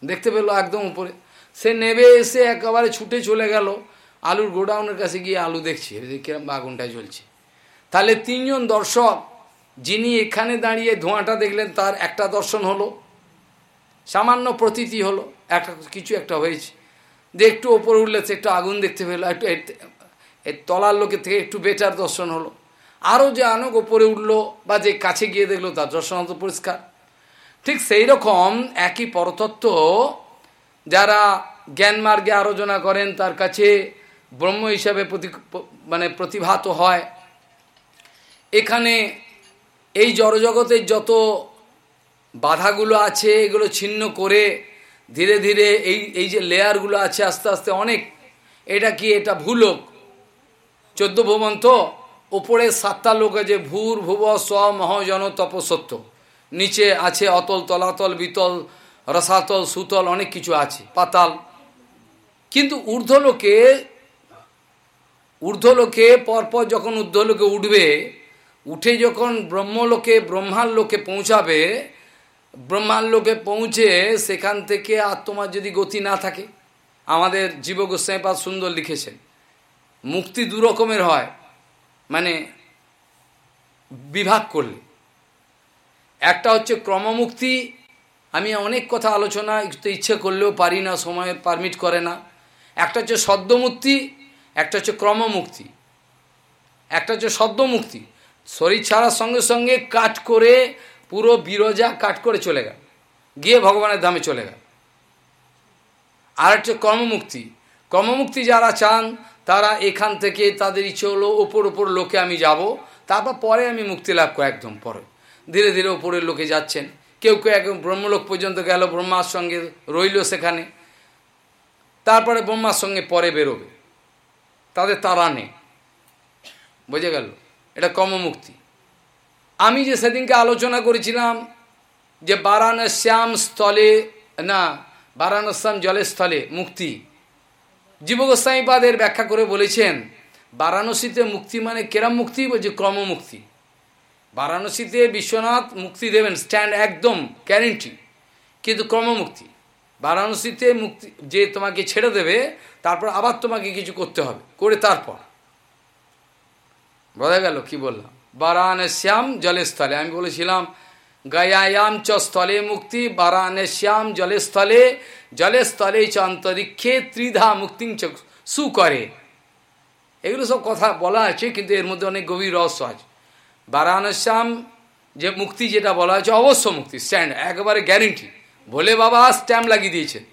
দেখতে পেল একদম উপরে। সে নেবে এসে একেবারে ছুটে চলে গেল। আলুর গোডাউনের কাছে গিয়ে আলু দেখছে কিরম আগুনটা জ্বলছে। তাহলে তিনজন দর্শক যিনি এখানে দাঁড়িয়ে ধোঁয়াটা দেখলেন, তার একটা দর্শন হলো, সামান্য প্রতীতি হলো, একটা কিছু একটা হয়েছে। যে একটু ওপরে উঠলে সে একটু আগুন দেখতে পেল, একটু তলার লোকের থেকে একটু বেটার দর্শন হলো। আরও যে আনক ওপরে উঠল বা যে কাছে গিয়ে দেখল, তার দর্শন হতো পরিষ্কার। ঠিক সেই রকম একই পরতত্ত্ব যারা জ্ঞান মার্গে আলোচনা করেন, তার কাছে ব্রহ্ম হিসাবে প্রতি মানে প্রতিভাত হয়। এখানে এই জড়জগতের যত বাধাগুলো আছে, এগুলো ছিন্ন করে ধীরে ধীরে এই এই যে লেয়ারগুলো আছে, আস্তে আস্তে অনেক, এটা কি এটা ভূলোক? চোদ্দ ভুবন তো ওপরে সাতটা লোক আছে ভূর, ভুব, স্ব মহজন তপসত্য নিচে আছে অতল, তলাতল, বিতল, রসাতল, সুতল, অনেক কিছু আছে, পাতাল। কিন্তু ঊর্ধ্বলোকে ঊর্ধ্বলোকে, পরপর যখন ঊর্ধ্বলোকে উঠবে, উঠে যখন ব্রহ্মলোকে ব্রহ্মার লোকে পৌঁছাবে ব্রহ্মার লোকে পৌঁছে সেখান থেকে আর তোমার যদি গতি না থাকে, আমাদের জীব গোস্বাইপাদ সুন্দর লিখেছেন, মুক্তি দু রকমের হয় মানে বিভাগ করলে। একটা হচ্ছে ক্রমমুক্তি। আমি অনেক কথা আলোচনা ইচ্ছে করলেও পারি না সময়ের পারমিট করে না। একটা হচ্ছে সদ্যমুক্তি, একটা হচ্ছে ক্রমমুক্তি। একটা হচ্ছে সদ্যমুক্তি। শরীর ছাড়ার সঙ্গে সঙ্গে কাট করে পুরো বিরজা কাট করে চলে গেল। গিয়ে ভগবানের ধামে চলে গেল। আর হচ্ছে কর্মমুক্তি। কর্মমুক্তি যারা চান, তারা এখান থেকে তাদের ইচ্ছে হলো ওপর ওপর লোকে আমি যাব। তারপর পরে আমি মুক্তি লাভ করি একদম পরে। ধীরে ধীরে ওপরের লোকে যাচ্ছেন। কেউ কেউ একদম ব্রহ্মলোক পর্যন্ত গেল, ব্রহ্মার সঙ্গে রইল সেখানে। তারপরে ব্রহ্মার সঙ্গে পরে বেরোবে। তাদের তারা নেই। বুঝে গেল? এটা কর্মমুক্তি। আমি যে সেদিনকে আলোচনা করেছিলাম যে বারাণস্যাম স্থলে, না, বারাণস্যাম জলের স্থলে মুক্তি জীবগোস্বামীপাদের ব্যাখ্যা করে বলেছেন, বারাণসীতে মুক্তি মানে কেরাম মুক্তি বলছে ক্রমমুক্তি। বারাণসীতে বিশ্বনাথ মুক্তি দেবেন স্ট্যান্ড একদম গ্যারেন্টি কিন্তু ক্রমমুক্তি। বারাণসীতে মুক্তি, যে তোমাকে ছেড়ে দেবে, তারপর আবার তোমাকে কিছু করতে হবে, করে তারপর। বোঝা গেল কি বললাম? বারাণস্যাম জলেস্থলে, আমি বলেছিলাম, গয়ায়াম চ স্থলে মুক্তি, বারাণস্যাম জলেস্থলে জলেস্থলে চ অন্তরিক্ষে ত্রিধা মুক্তি সু করে। এগুলো সব কথা বলা আছে, কিন্তু এর মধ্যে অনেক গভীর রহস্য আছে। বারাণস্যাম যে মুক্তি যেটা বলা হয়েছে, অবশ্য মুক্তি স্ট্যান্ড একেবারে গ্যারেন্টি ভোলে বাবা স্ট্যাম্প লাগিয়ে দিয়েছেন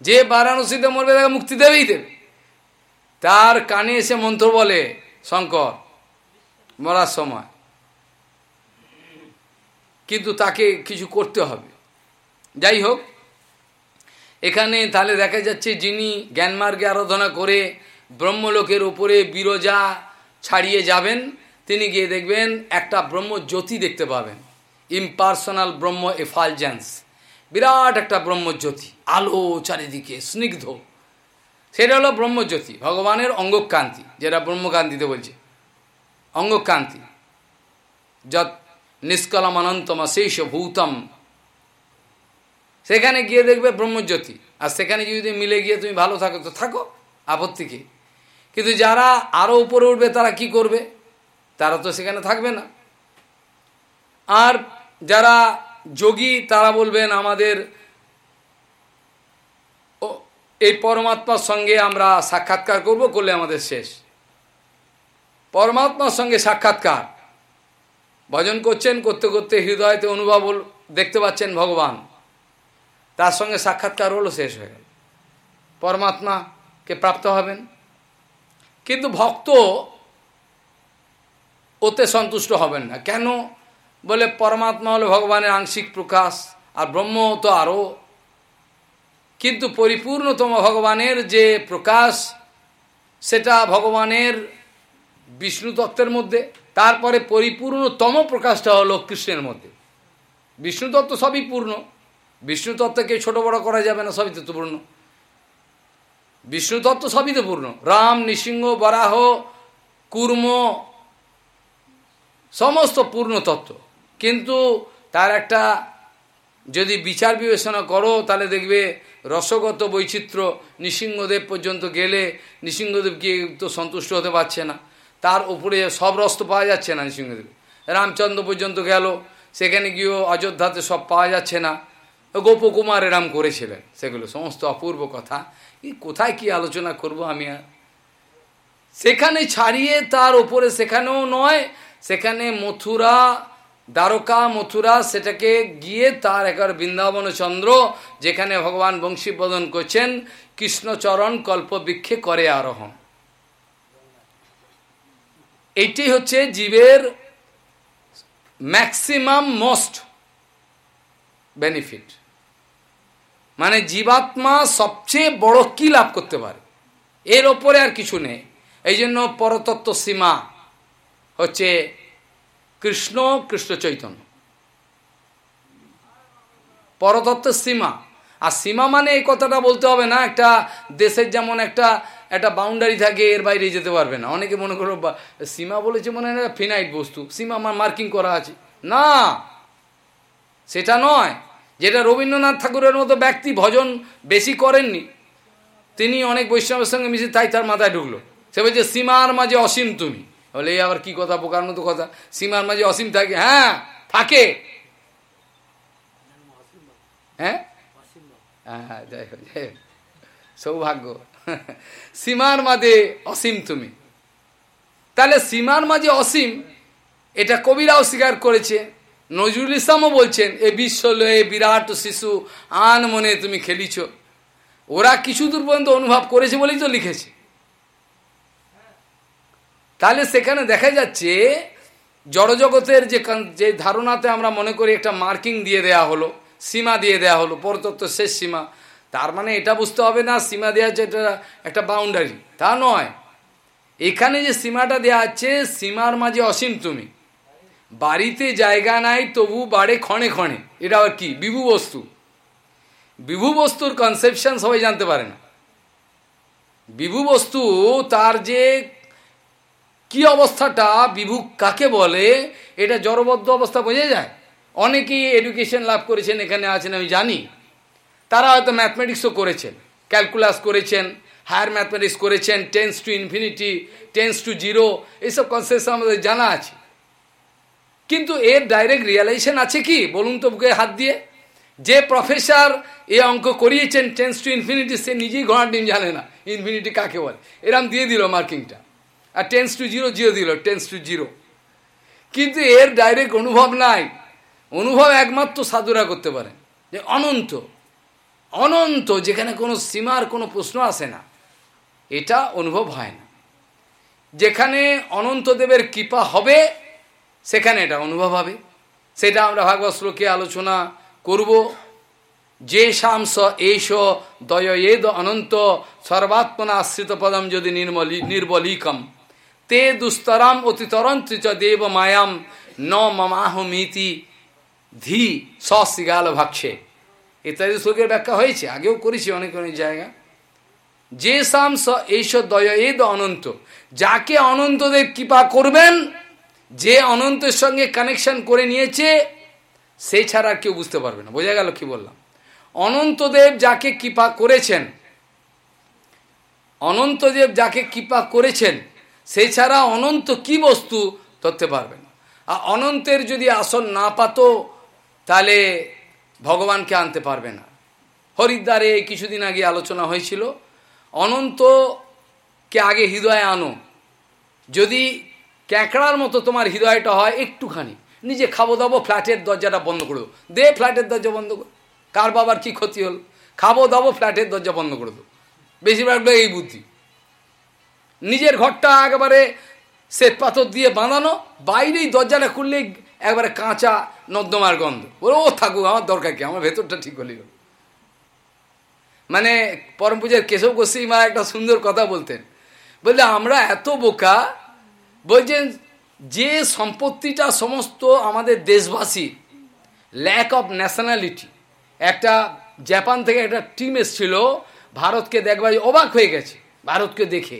যে বারাণসীতে মরবে, তাকে মুক্তি দেবেই দেবে। তার কানে এসে মন্ত্র বলে, শঙ্কর, মরার সময়। কিন্তু তাকে কিছু করতে হবে। যাই হোক, এখানে তাহলে দেখা যাচ্ছে যিনি জ্ঞানমার্গে আরাধনা করে ব্রহ্মলোকের উপরে বিরজা ছাড়িয়ে যাবেন তিনি গিয়ে দেখবেন একটা ব্রহ্মজ্যোতি দেখতে পাবেন। ইম্পার্সোনাল ব্রহ্ম এফালজেন্স বিরাট একটা ব্রহ্মজ্যোতি আলো চারিদিকে, স্নিগ্ধ। সেটা হলো ব্রহ্মজ্যোতি ভগবানের অঙ্গকান্তি, যেটা ব্রহ্মকান্তিতে বলছে। অঙ্গকান্তি। যত নিষ্কলম অনন্তম শেষ ভূতম। সেখানে গিয়ে দেখবে ব্রহ্মজ্যোতি আর সেখানে যদি মিলে গিয়ে তুমি ভালো থাকো, তো থাকো আপত্তিকে কিন্তু যারা আরও উপরে উঠবে, তারা কি করবে? তারা তো সেখানে থাকবে না। আর যারা যোগী, তারা বলবেন আমাদের এই পরমাত্মার সঙ্গে আমরা সাক্ষাৎকার করব, করলে আমাদের শেষ। পরমাত্মার সঙ্গে সাক্ষাৎকার। ভজন করছেন, করতে করতে হৃদয়তে অনুভব দেখতে পাচ্ছেন ভগবান। তার সঙ্গে সাক্ষাৎকার হলো, শেষ হয়ে গেল। পরমাত্মাকে প্রাপ্ত হবেন। কিন্তু ভক্ত ওতে সন্তুষ্ট হবেন না। কেন? বলে পরমাত্মা হলো ভগবানের আংশিক প্রকাশ, আর ব্রহ্ম তো আরও। কিন্তু পরিপূর্ণতম ভগবানের যে প্রকাশ, সেটা ভগবানের বিষ্ণু তত্ত্বের মধ্যে, তারপরে পরিপূর্ণতম প্রকাশটা হলো কৃষ্ণের মধ্যে। বিষ্ণু তত্ত্ব সবই পূর্ণ। বিষ্ণু তত্ত্বকে ছোট বড় করা যাবে না, সবই তত্ত্বপূর্ণ। বিষ্ণু তত্ত্ব সবই তো পূর্ণ। রাম, নৃসিংহ, বরাহ, কুর্ম সমস্ত পূর্ণ তত্ত্ব। কিন্তু তার একটা যদি বিচার বিবেচনা করো, তাহলে দেখবে রসগত বৈচিত্র্য নৃসিংহদেব পর্যন্ত গেলে নৃসিংহদেব গিয়ে তো সন্তুষ্ট হতে পারছে না। তার উপরে সব রস তো পাওয়া যাচ্ছে না নৃসিংহদেব। রামচন্দ্র পর্যন্ত গেল, সেখানে গিয়েও অযোধ্যাতে সব পাওয়া যাচ্ছে না। গোপকুমার এরাম করেছিলেন সেগুলো, সমস্ত অপূর্ব কথা। কোথায় কি আলোচনা করব আমি সেখানে ছাড়িয়ে তার ওপরে সেখানেও নয় সেখানে মথুরা, দ্বারকা, মথুরা, সেটাকে গিয়ে তার একবার বৃন্দাবন চন্দ্র, যেখানে ভগবান বংশীবদন করছেন, কৃষ্ণচরণ কল্পবৃক্ষে করে আরোহণ। এইটি হচ্ছে জীবের ম্যাক্সিমাম মোস্ট বেনিফিট মানে জীবাত্মা সবচেয়ে বড় কি লাভ করতে পারে? এর ওপরে আর কিছু নেই। এই জন্য পরতত্ত্ব সীমা। হচ্ছে কৃষ্ণ কৃষ্ণ চৈতন্য। পরতত্ত্বের সীমা। আর সীমা মানে এই কথাটা বলতে হবে না, একটা দেশের যেমন একটা একটা বাউন্ডারি থাকে, এর বাইরে যেতে পারবে না। অনেকে মনে করো সীমা বলেছে মনে হয় ফিনাইট বস্তু। সীমা আমার মার্কিং করা আছে। না! সেটা নয়। যেটা রবীন্দ্রনাথ ঠাকুরের মতো ব্যক্তি ভজন বেশি করেননি, তিনি অনেক বৈষ্ণবের সঙ্গে মিশে তাই তার মাথায় ঢুকলো। সে বলছে, সীমার মাঝে অসীম তুমি। বলে আবার কি কথা, বোকার মতো কথা? সীমার মাঝে অসীম থাকে। হ্যাঁ থাকে। হ্যাঁ? হ্যাঁ যাই হোক যাই হোক। সৌভাগ্য। সীমার মাঝে অসীম তুমি। তাহলে সীমার মাঝে অসীম, এটা কবিরাও স্বীকার করেছে। নজরুল ইসলামও বলছেন, এ বিশ্ব লয়ে বিরাট শিশু, আন মনে তুমি খেলিছ। ওরা কিছু দূর পর্যন্ত অনুভব করেছে বলেই তো লিখেছে। তাহলে সেখানে দেখা যাচ্ছে জড়জগতের যে যে ধারণাতে আমরা মনে করি একটা মার্কিং দিয়ে দেয়া হলো, সীমা দিয়ে দেয়া হলো পরতত্ত্ব শেষ সীমা। তার মানে এটা বুঝতে হবে না, সীমা দেওয়া হচ্ছে এটা একটা বাউন্ডারি তা নয়। এখানে যে সীমাটা দেওয়া আছে সীমার মাঝে অসীম তুমি। বাড়িতে জায়গা নাই, তবু বাড়ে ক্ষণে ক্ষণে। এটা আবার কি? বিভু বস্তু। বিভু বস্তুর কনসেপশন সবাই জানতে পারে না। বিভু বস্তু তার যে কি অবস্থাটা বিভু কাকে বলে, এটা জড়বদ্ধ অবস্থা বোঝা যায়? অনেকেই এডুকেশন লাভ করেছেন, এখানে আছেন, আমি জানি। তারা হয়তো ম্যাথমেটিক্সও করেছেন ক্যালকুলাস করেছেন হায়ার ম্যাথমেটিক্স করেছেন tends to infinity tends to zero এইসব কনসেপ্ট আমাদের জানা আছে। কিন্তু এর ডাইরেক্ট রিয়ালাইজেশন আছে কি? বলুন তো বুকে হাত দিয়ে। যে প্রফেসর এ অঙ্ক করিয়েছেন টেন্স টু ইনফিনিটি সে নিজেই ঘোড়ার ডিম জানে না ইনফিনিটি কাকে বলে। এরম দিয়ে দিল মার্কিংটা আর টেন্স টু জিরো জিরো দিল টেন্স টু জিরো কিন্তু এর ডাইরেক্ট অনুভব নাই। অনুভব একমাত্র সাধুরা করতে পারে, যে অনন্ত অনন্ত, যেখানে কোনো সীমার কোনো প্রশ্ন আসে না। এটা অনুভব হয় না। যেখানে অনন্তদেবের কৃপা হবে, সেখানে এটা অনুভব হবে। সেটা আমরা ভাগবত শ্লোকে আলোচনা করব। যে শামস এইস দয়েদ অনন্ত, সর্বাত্মনা আশ্রিত পদম যদি নির্মলি নির্বলিকম। তে দুস্তরাম অতিতরন্ত্র চ দেব মায়াম ন মমাহমিতি ধি সশিগাল ভাক্ষে। ইত্যাদি শ্লোকের ব্যাখ্যা হয়েছে, আগেও করেছি অনেক অনেক জায়গা। যে শাম স এইস দয়েদ অনন্ত। যাকে অনন্তদেব কৃপা করবেন, যে অনন্তের সঙ্গে কানেকশন করে নিয়েছে সেই ছাড়া আর কেউ বুঝতে পারবে না। বোঝা গেল কি বললাম? অনন্তদেব যাকে কৃপা করেছেন, অনন্তদেব যাকে কৃপা করেছেন সেই ছাড়া অনন্ত কি বস্তু ধরতে পারবে না। আর অনন্তের যদি আসন না পাত, তাহলে ভগবানকে আনতে পারবে না। হরিদ্বারে কিছুদিন আগে আলোচনা হয়েছিল, অনন্তকে আগে হৃদয়ে আনো। যদি ক্যাঁকড়ার মতো তোমার হৃদয়টা হয় একটুখানি, নিজে খাব দাবো, ফ্ল্যাটের দরজাটা বন্ধ করে দেবো দে ফ্ল্যাটের দরজা বন্ধ করে কার বাবার কি ক্ষতি হল? খাব দাবো, ফ্ল্যাটের দরজা বন্ধ করে দেবো বেশিরভাগ এই বুদ্ধি। নিজের ঘরটা একেবারে শ্বেত পাথর দিয়ে বাঁধানো, বাইরেই দরজাটা খুললেই একবারে কাঁচা নর্দমার গন্ধ। ওরে ও থাকুক, আমার দরকার কি? আমার ভেতরটা ঠিক হলেই মানে পরম পূজার কেশব গোস্বী মা একটা সুন্দর কথা বলতেন। বললে, আমরা এত বোকা বলছেন যে সম্পত্তিটা সমস্ত আমাদের দেশবাসী ল্যাক অফ ন্যাশনালিটি একটা জাপান থেকে একটা টিম এসছিল, ভারতকে দেখবার অবাক হয়ে গেছে, ভারতকে দেখে।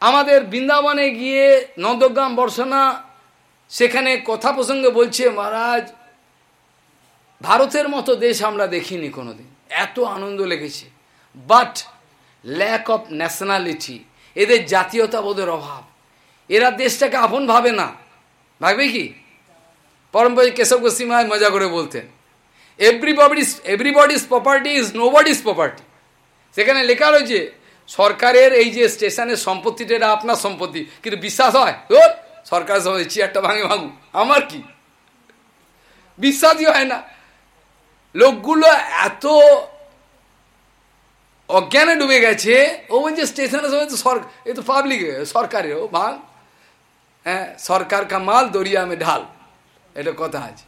আমাদের বৃন্দাবনে গিয়ে নন্দগ্রাম বর্ষনা, সেখানে কথা প্রসঙ্গে বলছে, মহারাজ, ভারতের মতো দেশ আমরা দেখিনি কোনোদিন। এত আনন্দ লেগেছে। বাট ল্যাক অফ ন্যাশনালিটি এদের জাতীয়তাবোধের অভাব। এরা দেশটাকে আপন ভাবে না। ভাববে কি? পরম্পরা কেশব গোস্বীমায় মজা করে বলতেন everybody's everybody's property is nobody's property সেখানে লেখা রয়েছে সরকারের এই যে স্টেশনের সম্পত্তিটা, এটা আপনার সম্পত্তি। কিন্তু বিশ্বাস হয়? তোর সরকারের সম্পত্তি চেয়ারটা ভাঙে ভাঙু আমার কি? বিশ্বাসই হয় না। লোকগুলো এত অজ্ঞানে ডুবে গেছে। ও বলছে, স্টেশনের সময় তো সরকার এ তো পাবলিক সরকারের, ও ভাঙ হ্যাঁ সরকার কা মাল, দরিয়া মে ঢাল। এটা কথা আছে।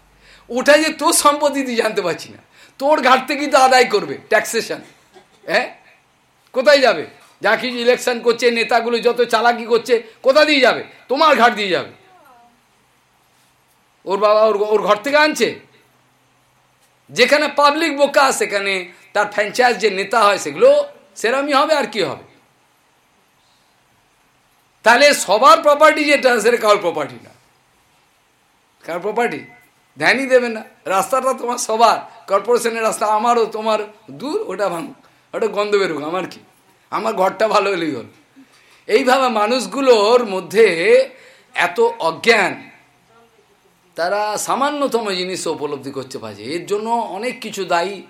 ওটা যে তোর সম্পত্তি তুই জানতে পারছি না। তোর ঘাট থেকেই তো আদায় করবে ট্যাক্সেশন হ্যাঁ? কোথায় যাবে? যা কিছু ইলেকশন করছে, নেতাগুলো যত চালাকি করছে, কোথা দিয়ে যাবে? তোমার ঘাট দিয়ে যাবে। ওর বাবা ওর ওর ঘর থেকে আনছে? যেখানে পাবলিক বোকা সেখানে তার ফ্র্যাঞ্চাইজ যে নেতা হয় সেগুলো সেরমই হবে আর কি হবে? তাহলে সবার প্রপার্টি যেটা সেটা কারোর প্রপার্টি না। কার প্রপার্টি ধ্যানই দেবে না। রাস্তাটা তোমার সবার কর্পোরেশনের রাস্তা আমারও, তোমার দূর, ওটা ভাঙ। ওটা গন্ধ বেরুক আমার কি? আমার ঘরটা ভালো হলেই হল। এইভাবে মানুষগুলোর মধ্যে এত অজ্ঞান তারা সামান্যতম জিনিস উপলব্ধি করতে পারছে। এর জন্য অনেক কিছু দায়ী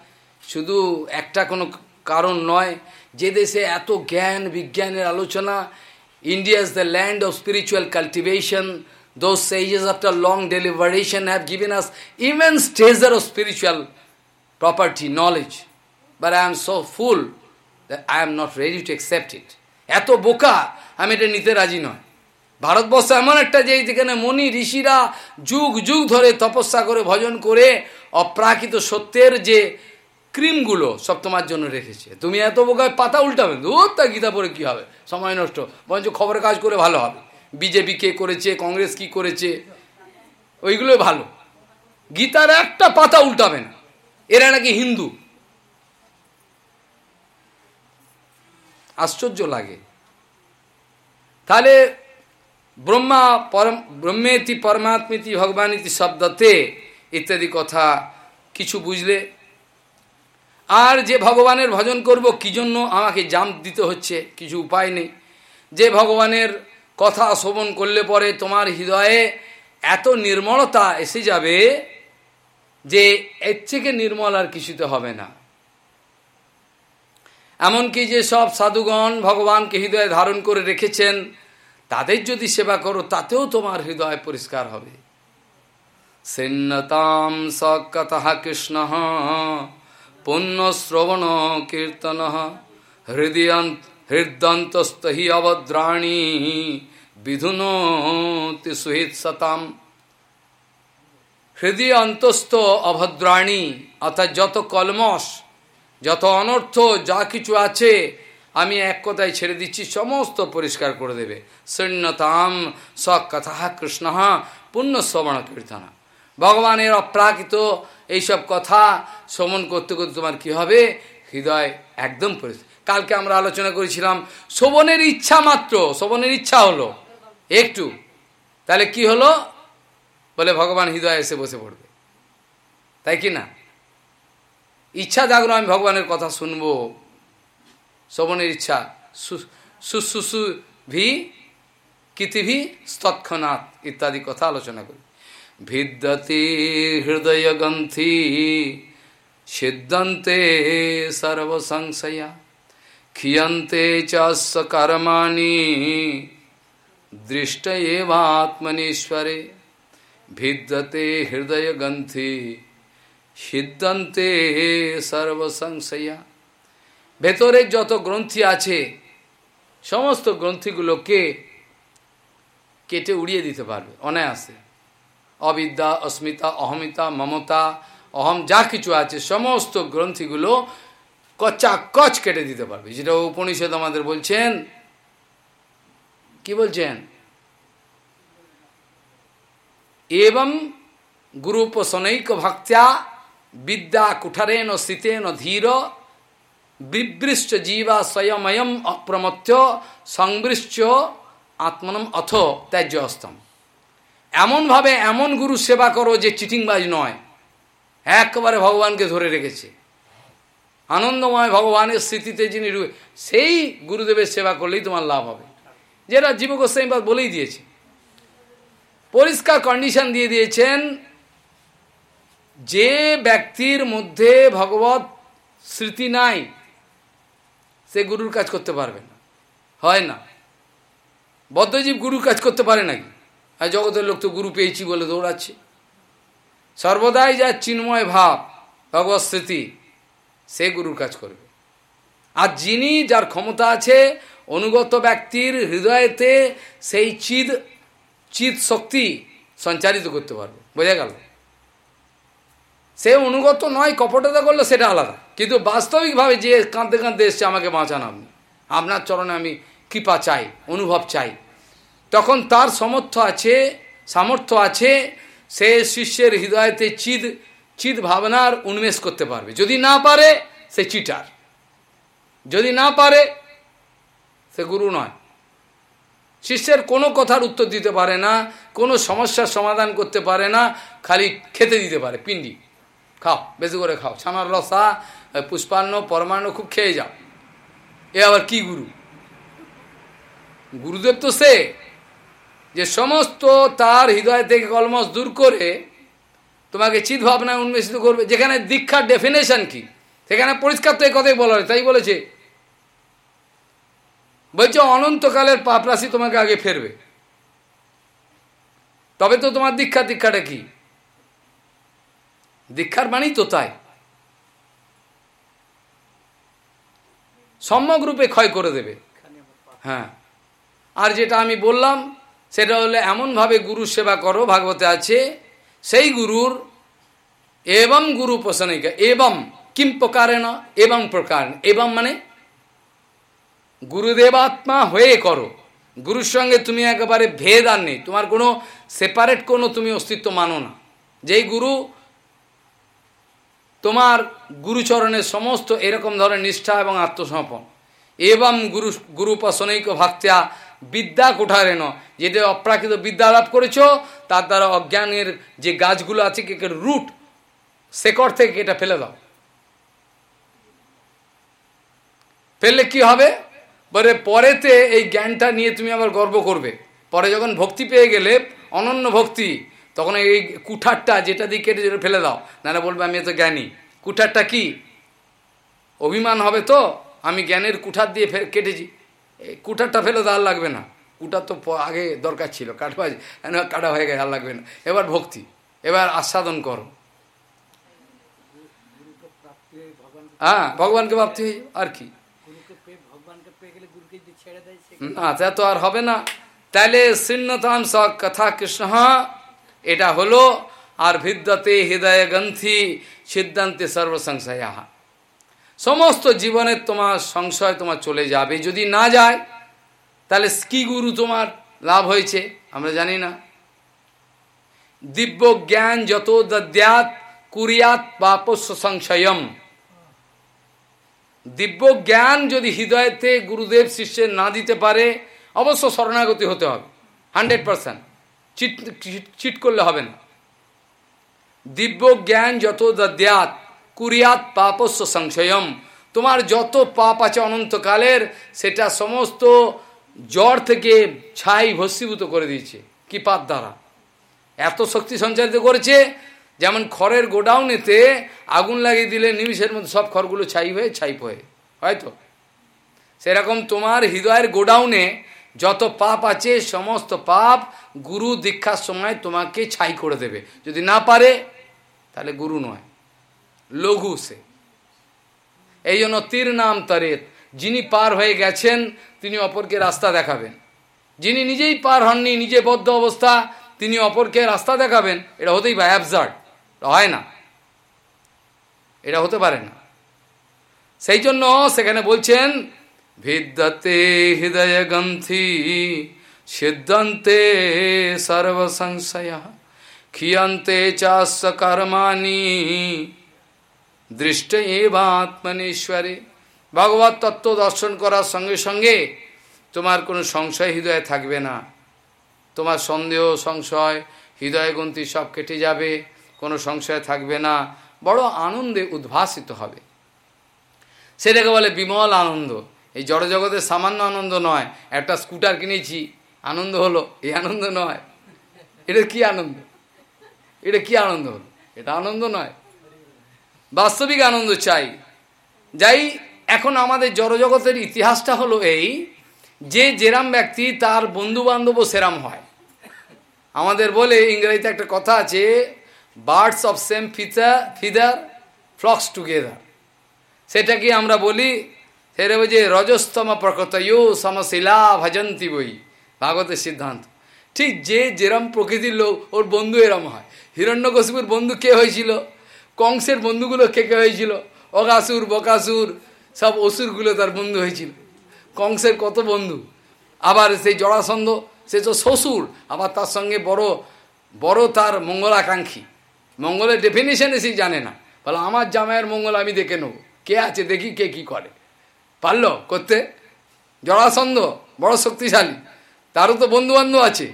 শুধু একটা কোনো কারণ নয় যে দেশে এত জ্ঞান বিজ্ঞানের আলোচনা India is the land of spiritual cultivation those sages after long deliberation have given us immense treasure of spiritual property, knowledge. I am so full that I am not ready to accept it. এত বোকা, আমি এটা নিতে রাজি নয় ভারতবর্ষ এমন একটা যে যেখানে মনি, ঋষিরা যুগ যুগ ধরে তপস্যা করে, ভজন করে অপ্রাকৃত সত্যের যে ক্রিমগুলো সব তোমার জন্য রেখেছে। তুমি এত বোকায় পাতা উল্টাবে। দূর তা গীতা পরে কী হবে? সময় নষ্ট। বরঞ্চ খবরের কাজ করে ভালো হবে। বিজেপি কে করেছে, কংগ্রেস কি করেছে? ওইগুলো ভালো। গীতার একটা পাতা উল্টাবে না। এরা নাকি হিন্দু। আশ্চর্য লাগে। তাহলে ব্রহ্মা পরম, ব্রহ্মেতি পরমাত্মিতি ভগবানীতি শব্দতে ইত্যাদি কথা কিছু বুঝলে। আর যে ভগবানের ভজন করব কি জন্য আমাকে জাম দিতে হচ্ছে কিছু উপায় নেই। যে ভগবানের কথা শ্রবণ করলে পরে তোমার হৃদয়ে এত নির্মলতা এসে যাবে যে এর থেকে নির্মল আর কিছুতে হবে না। এমনকি যে সব সাধুগণ ভগবানকে হৃদয়ে ধারণ করে রেখেছেন, তাদের যদি সেবা করো, তাতেও তোমার হৃদয় পরিষ্কার হবে। সিন্নতাম সকথা কৃষ্ণ পুণ্যশ্রবণ কীর্তন হৃদয় হৃদন্তস্ত হি অভদ্রাণী, বিধুনতি সুহিত সতাম। হৃদয় অন্তস্থ অভদ্রাণী, অর্থাৎ যত কলমস যত অনর্থ, যা কিছু আছে, আমি এক কথায় ছেড়ে দিচ্ছি, সমস্ত পরিষ্কার করে দেবে। শূন্যতাম সকথা কৃষ্ণ পুণ্যশ্রবণ কীর্তন ভগবানের অপ্রাকৃত এইসব কথা শ্রমণ করতে করতে তোমার কি হবে? হৃদয় একদম পরিষ্কার। কালকে আমরা আলোচনা করেছিলাম শোভনের ইচ্ছা মাত্র শোভনের ইচ্ছা হলো। একটু। তাহলে কি হলো? বলে ভগবান হৃদয় এসে বসে পড়বে। তাই কি না? ইচ্ছা জাগলো, আমি ভগবানের কথা শুনব। শোভনের ইচ্ছা। সুসুসু ভি কৃতিভি স্তৎক্ষণাৎ ইত্যাদি কথা আলোচনা করি। ভিদ্যতে হৃদয় গ্রন্থি সিদ্ধান্তে সর্বসংশয়া, ক্ষিয়ন্তে চাস্য কর্মাণি দৃষ্ট এবাত্মনীশ্বরে ভিদ্যতে হৃদয় গ্রন্থি সিদ্ধান্তে সর্বসংশয়া। ভেতরের যত গ্রন্থি আছে, সমস্ত গ্রন্থিগুলোকে কেটে উড়িয়ে দিতে পারবে, অনায়াসে। অবিদ্যা, অস্মিতা, অহমিতা, মমতা, অহম, যা কিছু আছে, সমস্ত গ্রন্থিগুলো কচা কচ কেটে দিতে পারবে। যেটা উপনিষদ আমাদের বলছেন, কি বলছেন? এবং গুরুপসনৈক ভক্ত্যা বিদ্যা কুঠারেন স্থিতেন ধীর বিবৃষ্ট জীবা স্বয়ময়ম অপ্রমত্য সংবৃষ্ট আত্মনম অথ ত্যাজ্য অস্তম এমনভাবে এমন গুরু সেবা করো যে চিটিংবাজ নয়, একবারে ভগবানকে ধরে রেখেছে। আনন্দময় ভগবানের স্মৃতিতে যিনি সেই গুরুদেবের সেবা করলেই তোমার লাভ হবে। যেটা জীব গোস্বাইবাদ বলেই দিয়েছে। পরিষ্কার কন্ডিশন দিয়ে দিয়েছেন যে ব্যক্তির মধ্যে ভগবত স্মৃতি নাই, সে গুরুর কাজ করতে পারবে না। হয় না। বদ্ধজীব গুরুর কাজ করতে পারে নাকি? আর জগতের লোক তো গুরু পেয়েছি বলে দৌড়াচ্ছে। সর্বদাই যা চিন্ময় ভাব, ভগবত স্মৃতি, সে গুরুর কাজ করবে। আর যিনি যার ক্ষমতা আছে, অনুগত ব্যক্তির হৃদয়েতে সেই চিদ, চিত শক্তি সঞ্চারিত করতে পারবে। বোঝা গেল? সে অনুগত নয়, কপটতা করলে সেটা আলাদা। কিন্তু বাস্তবিকভাবে যে কাঁদতে কাঁদতে এসছে, আমাকে বাঁচান আপনি। আপনার চরণে আমি কৃপা চাই, অনুভব চাই। তখন তার সমর্থ আছে, সামর্থ্য আছে, সে শিষ্যের হৃদয়তে চিদ চিদ ভাবনার উন্মেষ করতে পারবে। যদি না পারে, সে চিটার। যদি না পারে, সে গুরু নয়। শিষ্যের কোনো কথার উত্তর দিতে পারে না, কোনো সমস্যার সমাধান করতে পারে না, খালি খেতে দিতে পারে, পিন্ডি। খাও, বেশি করে খাও। ছানার রসা পুষ্পান্ন পরমাণু খুব খেয়ে যাও। এ আবার কি গুরু? গুরুদেব তো সে যে সমস্ত তার হৃদয় থেকে কলমস দূর করে তোমাকে চিৎ ভাবনায় উন্মেষিত করবে। যেখানে দীক্ষার ডেফিনেশন কি? সেখানে পরিষ্কার তো এই কথাই বলা তাই বলেছে। বলছে, অনন্তকালের পাপরাশি তোমাকে আগে ফেরবে। তবে তো তোমার দীক্ষা দীক্ষাটা কি? দীক্ষার বাণী তো তাই। সম্যক রূপে ক্ষয় করে দেবে। হ্যাঁ। আর যেটা আমি বললাম, সেটা হলে এমনভাবে গুরু সেবা করো, ভাগবতে আছে, সেই গুরুর এবং গুরু পোষণিকা এবং কিম প্রকারে না এবং প্রকার এবং মানে গুরুদেবাত্মা হয়ে করো। গুরুর সঙ্গে তুমি একেবারে ভেদ আর নেই। তোমার কোনো সেপারেট কোনো তুমি অস্তিত্ব মানো না। যেই গুরু তোমার গুরুচরণের সমস্ত এরকম ধরনের নিষ্ঠা এবং আত্মসমর্পণ। এবং গুরু গুরুপাসনৈক ভাক্ত্যা বিদ্যা কোঠারেন যেটা অপ্রাকৃত বিদ্যা লাভ করেছ, তার দ্বারা অজ্ঞানের যে গাছগুলো আছে, কে রুট শেকড় থেকে এটা ফেলে দাও। ফেললে কি হবে? বলে পরেতে এই জ্ঞানটা নিয়ে তুমি আবার গর্ব করবে। পরে যখন ভক্তি পেয়ে গেলে, অনন্য ভক্তি তখন এই কুঠারটা যেটা দিয়ে কেটে যেটা ফেলে দাও। না বলবে আমি তো জ্ঞানী। কুঠারটা কি? অভিমান হবে তো? আমি জ্ঞানের কুঠার দিয়ে কেটেছি। এই কুঠারটা ফেলে তো আর লাগবে না। কুঠার তো আগে দরকার ছিল। কাটবা কাটা হয়ে গেছে আর লাগবে না। এবার ভক্তি। এবার আস্বাদন করো। হ্যাঁ ভগবানকে ভাবতে আর কি? না তা তো আর হবে না। তাহলে শৃণ্যতাম স কথা কৃষ্ণ এটা হলো, আর ভিদ্যতে হৃদয় গ্রন্থি সিদ্ধান্তে সর্বসংশয়া সমস্ত জীবনের তোমার সংশয় তোমার চলে যাবে। যদি না যায়, তাহলে কি গুরু তোমার লাভ হয়েছে, আমরা জানি না। দিব্য জ্ঞান যত দদ্যাত কুরিয়াত পাপস্য সংশয়ম। দিব্য জ্ঞান যদি হৃদয়তে গুরুদেব শিষ্যের না দিতে পারে, অবশ্য শরণাগতি হতে হবে, হান্ড্রেড পারসেন্ট। চিট চিট করলে হবে না। দিব্য জ্ঞান যত দদ্যাত, কুরিয়াত পাপস্য সংশয়ম। তোমার যত পাপ আছে অনন্তকালের, সেটা সমস্ত জ্বর থেকে ছাই ভস্মীভূত করে দিয়েছে কি পাপ দ্বারা। এত শক্তি সঞ্চারিত করেছে, যেমন খড়ের গোডাউনেতে আগুন লাগিয়ে দিলে নিমিষের মধ্যে সব খড়গুলো ছাই হয়ে ছাই হয়ে হয়তো? সেরকম তোমার হৃদয়ের গোডাউনে যত পাপ আছে, সমস্ত পাপ গুরু দীক্ষার সময় তোমাকে ছাই করে দেবে। যদি না পারে, তাহলে গুরু নয়, লঘু সে। এই জন্য তীর নাম তরেত। যিনি পার হয়ে গেছেন, তিনি অপরকে রাস্তা দেখাবেন। যিনি নিজেই পার হননি, নিজে বদ্ধ অবস্থা, তিনি অপরকে রাস্তা দেখাবেন। এটা হতেই পারে অ্যাবজার্ড হয় না। এটা হতে পারে না। সেই জন্য সেখানে বলছেন ভিদ্যতে হৃদয় গ্রন্থি সিদ্ধান্তে সর্বসংশয় ক্ষিয়ন্তে চাস্য কর্মাণি। দৃষ্ট এবাত্মনেশ্বরে। ভগবত তত্ত্ব দর্শন করার সঙ্গে সঙ্গে তোমার কোনো সংশয় হৃদয়ে থাকবে না। তোমার সন্দেহ, সংশয়, হৃদয় গ্রন্থি সব কেটে যাবে, কোনো সংশয় থাকবে না। বড় আনন্দে উদ্ভাসিত হবে। সেটাকে বলে বিমল আনন্দ। এই জড়জগতের সামান্য আনন্দ নয়, একটা স্কুটার কিনেছি, আনন্দ হলো, এই আনন্দ নয়। এটা কি আনন্দ? এটা কি আনন্দ হলো? এটা আনন্দ নয়। বাস্তবিক আনন্দ চাই। যাই, এখন আমাদের জড়জগতের ইতিহাসটা হলো এই, যে যেরাম ব্যক্তি তার বন্ধু বান্ধবও সেরাম হয়। আমাদের বলে ইংরেজিতে একটা কথা আছে, birds of same feature feather, flocks together. সেটা কি আমরা বলি সেটা যে রজস্তম প্রকৃতয়ো সমশিলা ভজন্তি বই, ভাগবতের সিদ্ধান্ত। ঠিক যে যেরম প্রকৃতির লোক, ওর বন্ধু এরম হয়। হিরণ্যকশিপুর বন্ধু কে হয়েছিল? কংসের বন্ধুগুলো কে কে হয়েছিল? অগাসুর, বকাসুর, সব অসুরগুলো তার বন্ধু হয়েছিল। কংসের কত বন্ধু? আবার সেই জড়াসন্ধ সে তো শ্বশুর, আবার তার সঙ্গে বড় বড় তার মঙ্গলাকাঙ্ক্ষী। মঙ্গলের ডেফিনেশনে সে জানে না। বলে, আমার জামাইয়ের মঙ্গল আমি দেখে নেব। কে আছে? দেখি কে কি করে। পারল? করতে? জড়াসন্ধ বড় শক্তিশালী। তারও তো বন্ধুবান্ধব আছে।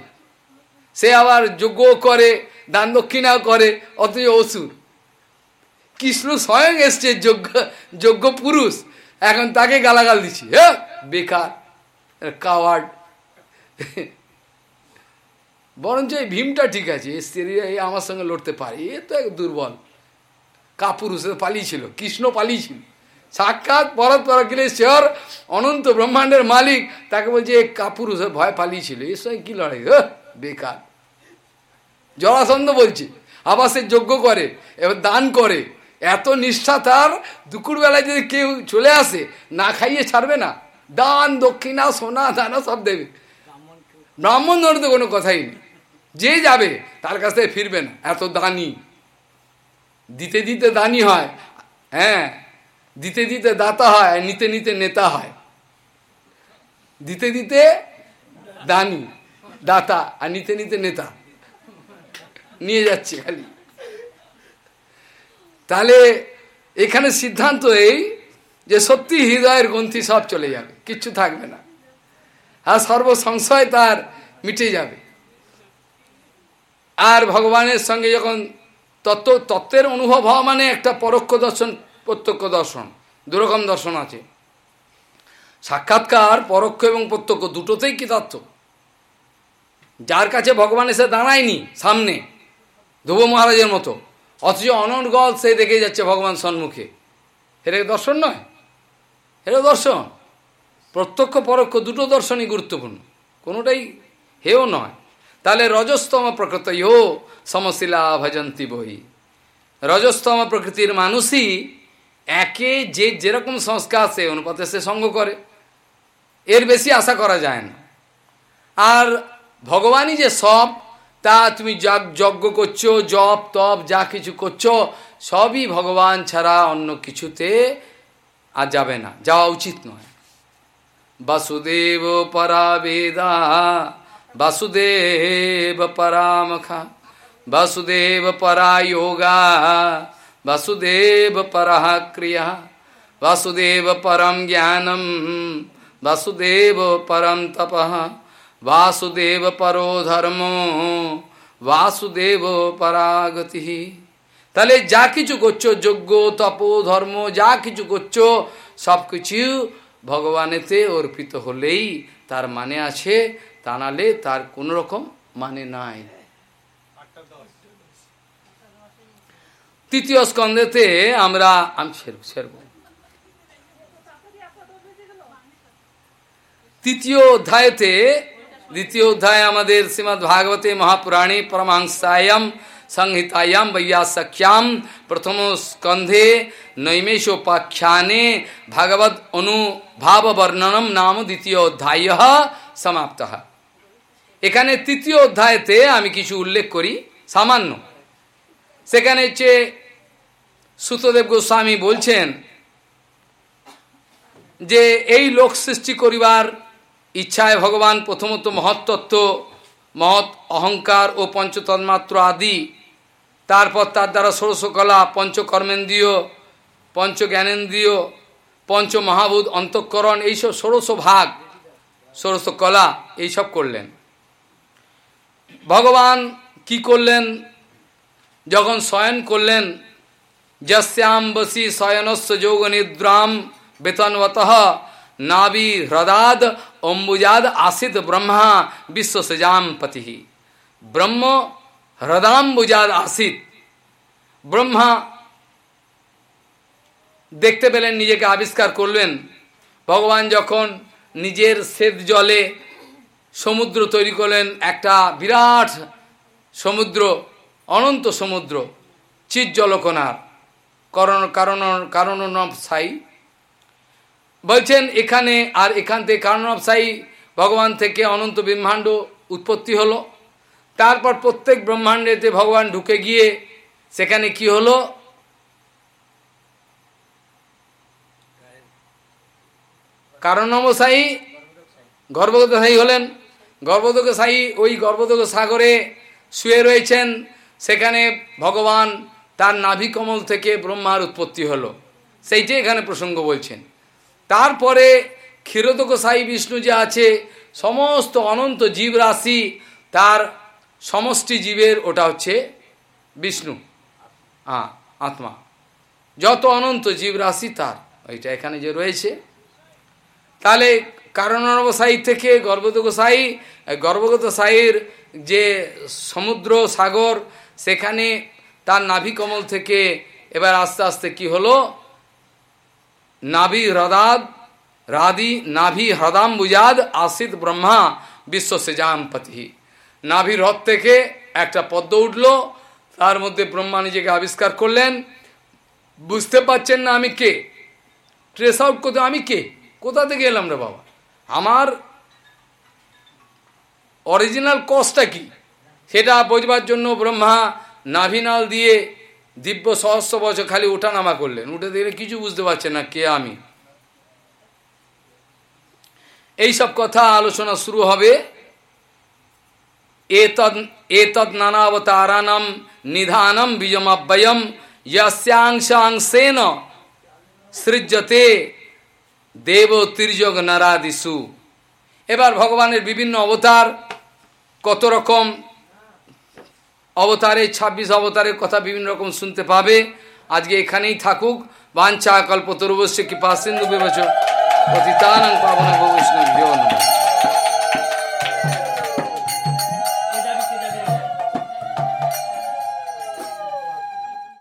সে আবার যোগ্য করে, দান দক্ষিণাও করে, অথচ অসুর। কৃষ্ণ স্বয়ং এসছে যোগ্য যোগ্য পুরুষ। এখন তাকে গালাগাল দিচ্ছি। হ্যাঁ বেকার, কাওয়ার্ড। বরঞ্চ এই ভীমটা ঠিক আছে। স্ত্রী এই আমার সঙ্গে লড়তে পারে। এ তো এক দুর্বল। কাপুরুষ পালিয়েছিল। কৃষ্ণ পালিয়েছিল। সাক্ষাৎ পরত পরকিলেশ্বর, অনন্ত ব্রহ্মাণ্ডের মালিক। তাকে বলছে, এ কাপুরুষ ভয় পালিয়েছিল। এর সঙ্গে কী লড়াই? বেকার। জরাসন্ধ বলছে, আবার সে যজ্ঞ করে, এবার দান করে। এত নিষ্ঠা তার, দুপুরবেলায় যদি কেউ চলে আসে, না খাইয়ে ছাড়বে না। দান, দক্ষিণা, সোনা, দানা সব দেবে। ব্রাহ্মণ ধরে তো কোনো কথাই নেই। যে যাবে, তার কাছ ফিরবে না। এত দানি। দিতে দিতে দানি হয়। হ্যাঁ দিতে দিতে দাতা হয় নিতে নিতে নেতা হয়। দিতে দিতে দানি, দাতা আর নিতে নিতে নেতা। নিয়ে যাচ্ছে খালি। তাহলে এখানে সিদ্ধান্ত এই যে সত্যি হৃদয়ের গ্রন্থি সব চলে যাবে, কিচ্ছু থাকবে না। আর সর্বসংশয় তার মিটে যাবে। আর ভগবানের সঙ্গে যখন তত্ত্ব তত্ত্বের অনুভব হওয়া মানে একটা পরোক্ষ দর্শন প্রত্যক্ষ দর্শন, দুরকম দর্শন আছে। সাক্ষাৎকার, পরোক্ষ এবং প্রত্যক্ষ দুটোতেই কি তত্ত্ব? যার কাছে ভগবান এসে দাঁড়ায়নি সামনে, ধ্রুব মহারাজের মতো, অথচ অনর্গল সে দেখে যাচ্ছে ভগবান সম্মুখে এটা দর্শন নয়? এটা দর্শন। প্রত্যক্ষ, পরোক্ষ দুটো দর্শনই গুরুত্বপূর্ণ। কোনোটাই হেও নয়। তাহলে রজস্তম প্রকৃত ইহো সমশিলা ভজন্তি বই রজস্তম প্রকৃতির মানুষই একে যে যেরকম সংস্কার সে অনুপাতে সে সঙ্গ করে। এর বেশি আশা করা যায় না। আর ভগবানই যে সব, তা তুমি যজ্ঞ করছ, জপ, তপ, যা কিছু করছ, সবই ভগবান ছাড়া অন্য কিছুতে আর যাবে না, যাওয়া উচিত নয়। বাসুদেব পরা বেদা বাসুদেব পরামখা, বাসুদেব পরা বাসুদেব পরা ক্রিয়া বাসুদেব পরম জ্ঞানম বাসুদেব পরম তপ বাসুদেব পরো ধর্ম বাসুদেব পরাগতি তাহলে যা কিছু করছ, যজ্ঞ, তপ, ধর্ম, যা কিছু করছ, সব কিছু ভগবানেতে অর্পিত হলেই তার মানে আছে, তা নালে তার কোন রকম মানে নাই। তৃতীয় স্কন্ধেতে আমরা আমি সেরব তৃতীয় অধ্যায়তে দ্বিতীয় অধ্যায় আমাদের শ্রীমৎ ভাগবতে মহাপুরাণে পরমাংসায়াম সংহিতায়াম বৈয়াসখ্যাম প্রথম স্কন্ধে নৈমেশোপাখ্যানে ভাগবত অনুভাব বর্ণনম নাম দ্বিতীয় অধ্যায় সমাপ্ত এখানে তৃতীয় অধ্যায়তে আমি কিছু উল্লেখ করি সামান্য সেখানে হচ্ছে সুতদেব গোস্বামী বলছেন যে এই লোক সৃষ্টি করিবার ইচ্ছায় ভগবান প্রথমত মহত্তত্ত্ব, মহৎ অহংকার ও পঞ্চতন্মাত্র আদি, তারপর তার দ্বারা ষোড়শকলা, পঞ্চকর্মেন্দ্রীয়, পঞ্চজ্ঞানেন্দ্রীয় পঞ্চ মহাভূত অন্তঃকরণ, এইসব ষোড়শ ভাগ ষোড়শ কলা এইসব করলেন। ভগবান কি করলেন? যখন শয়ন করলেন যশ্যাম বসি শয়নস্য যোগ নিদ্রাম বেতনবত নাবি হ্রদাদ অম্বুজাদ আসিত ব্রহ্মা বিশ্ব সজাম ব্রহ্ম হ্রদাম্বুজাদ আসিত। ব্রহ্মা দেখতে পেলেন, নিজেকে আবিষ্কার করলেন। ভগবান যখন নিজের শ্বেত জলে সমুদ্র তৈরি করলেন, একটা বিরাট সমুদ্র অনন্ত সমুদ্র চিৎ জলকণার কারণ কারণ কারণ সাই বলছেন, এখানে আর এখান থেকে কারণ সাই ভগবান থেকে অনন্ত ব্রহ্মাণ্ড উৎপত্তি হলো। তারপর প্রত্যেক ব্রহ্মাণ্ডেতে ভগবান ঢুকে গিয়ে সেখানে কি হলো? কারণমশাই গর্ভগত সাই হলেন। গর্ভদক সাই ওই গর্ভদক সাগরে শুয়ে রয়েছেন। সেখানে ভগবান তার নাভি কমল থেকে ব্রহ্মার উৎপত্তি হলো। সেইটাই এখানে প্রসঙ্গ বলছেন। তারপরে ক্ষীরোদক সাই বিষ্ণু যে আছে, সমস্ত অনন্ত জীব রাশি তার সমষ্টি জীবের, ওটা হচ্ছে বিষ্ণু হ্যাঁ আত্মা। যত অনন্ত জীব রাশি তার, ওইটা এখানে যে রয়েছে। তাহলে কারণর্ব সাই থেকে গর্ভদক সাই গর্ভগত সাইয়ের যে সমুদ্র, সাগর সেখানে তার নাভি কমল থেকে এবার আস্তে আস্তে কি হলো? নাভি হ্রদাদ, রাদি, নাভি হ্রদাম বুজাদ আসিত ব্রহ্মা বিশ্ব সেজামপতি নাভি হ্রদ থেকে একটা পদ্ম উঠল, তার মধ্যে ব্রহ্মা নিজেকে আবিষ্কার করলেন। বুঝতে পারছেন না আমি কে? ট্রেস আউট করতে আমি কে? কোথা থেকে এলাম রে বাবা? আমার অরিজিনাল কজটা কি? সেটা বোঝবার জন্য ব্রহ্মা নাভিনাল দিয়ে দিব্য সহস্র বছর খালি ওঠানামা করলেন। উঠে দিলে কিছু বুঝতে পারছে না কে আমি। এইসব কথা আলোচনা শুরু হবে। এতদ নানাবতারানম নিধানম বিজমাব্যয়ম ইয়াংশাংশেন সৃজ্যতে দেব তির্যগ নারাদিসু এবার ভগবানের বিভিন্ন অবতার কত রকম অবতারে ২৬ অবতারের কথা বিভিন্ন রকম শুনতে পাবে। আজকে এখানেই থাকুক। বাঞ্ছা কল্পতরুবশ্য কৃপা সিন্ধু বিবেচ। পতিতানং পাবন বৈষ্ণব।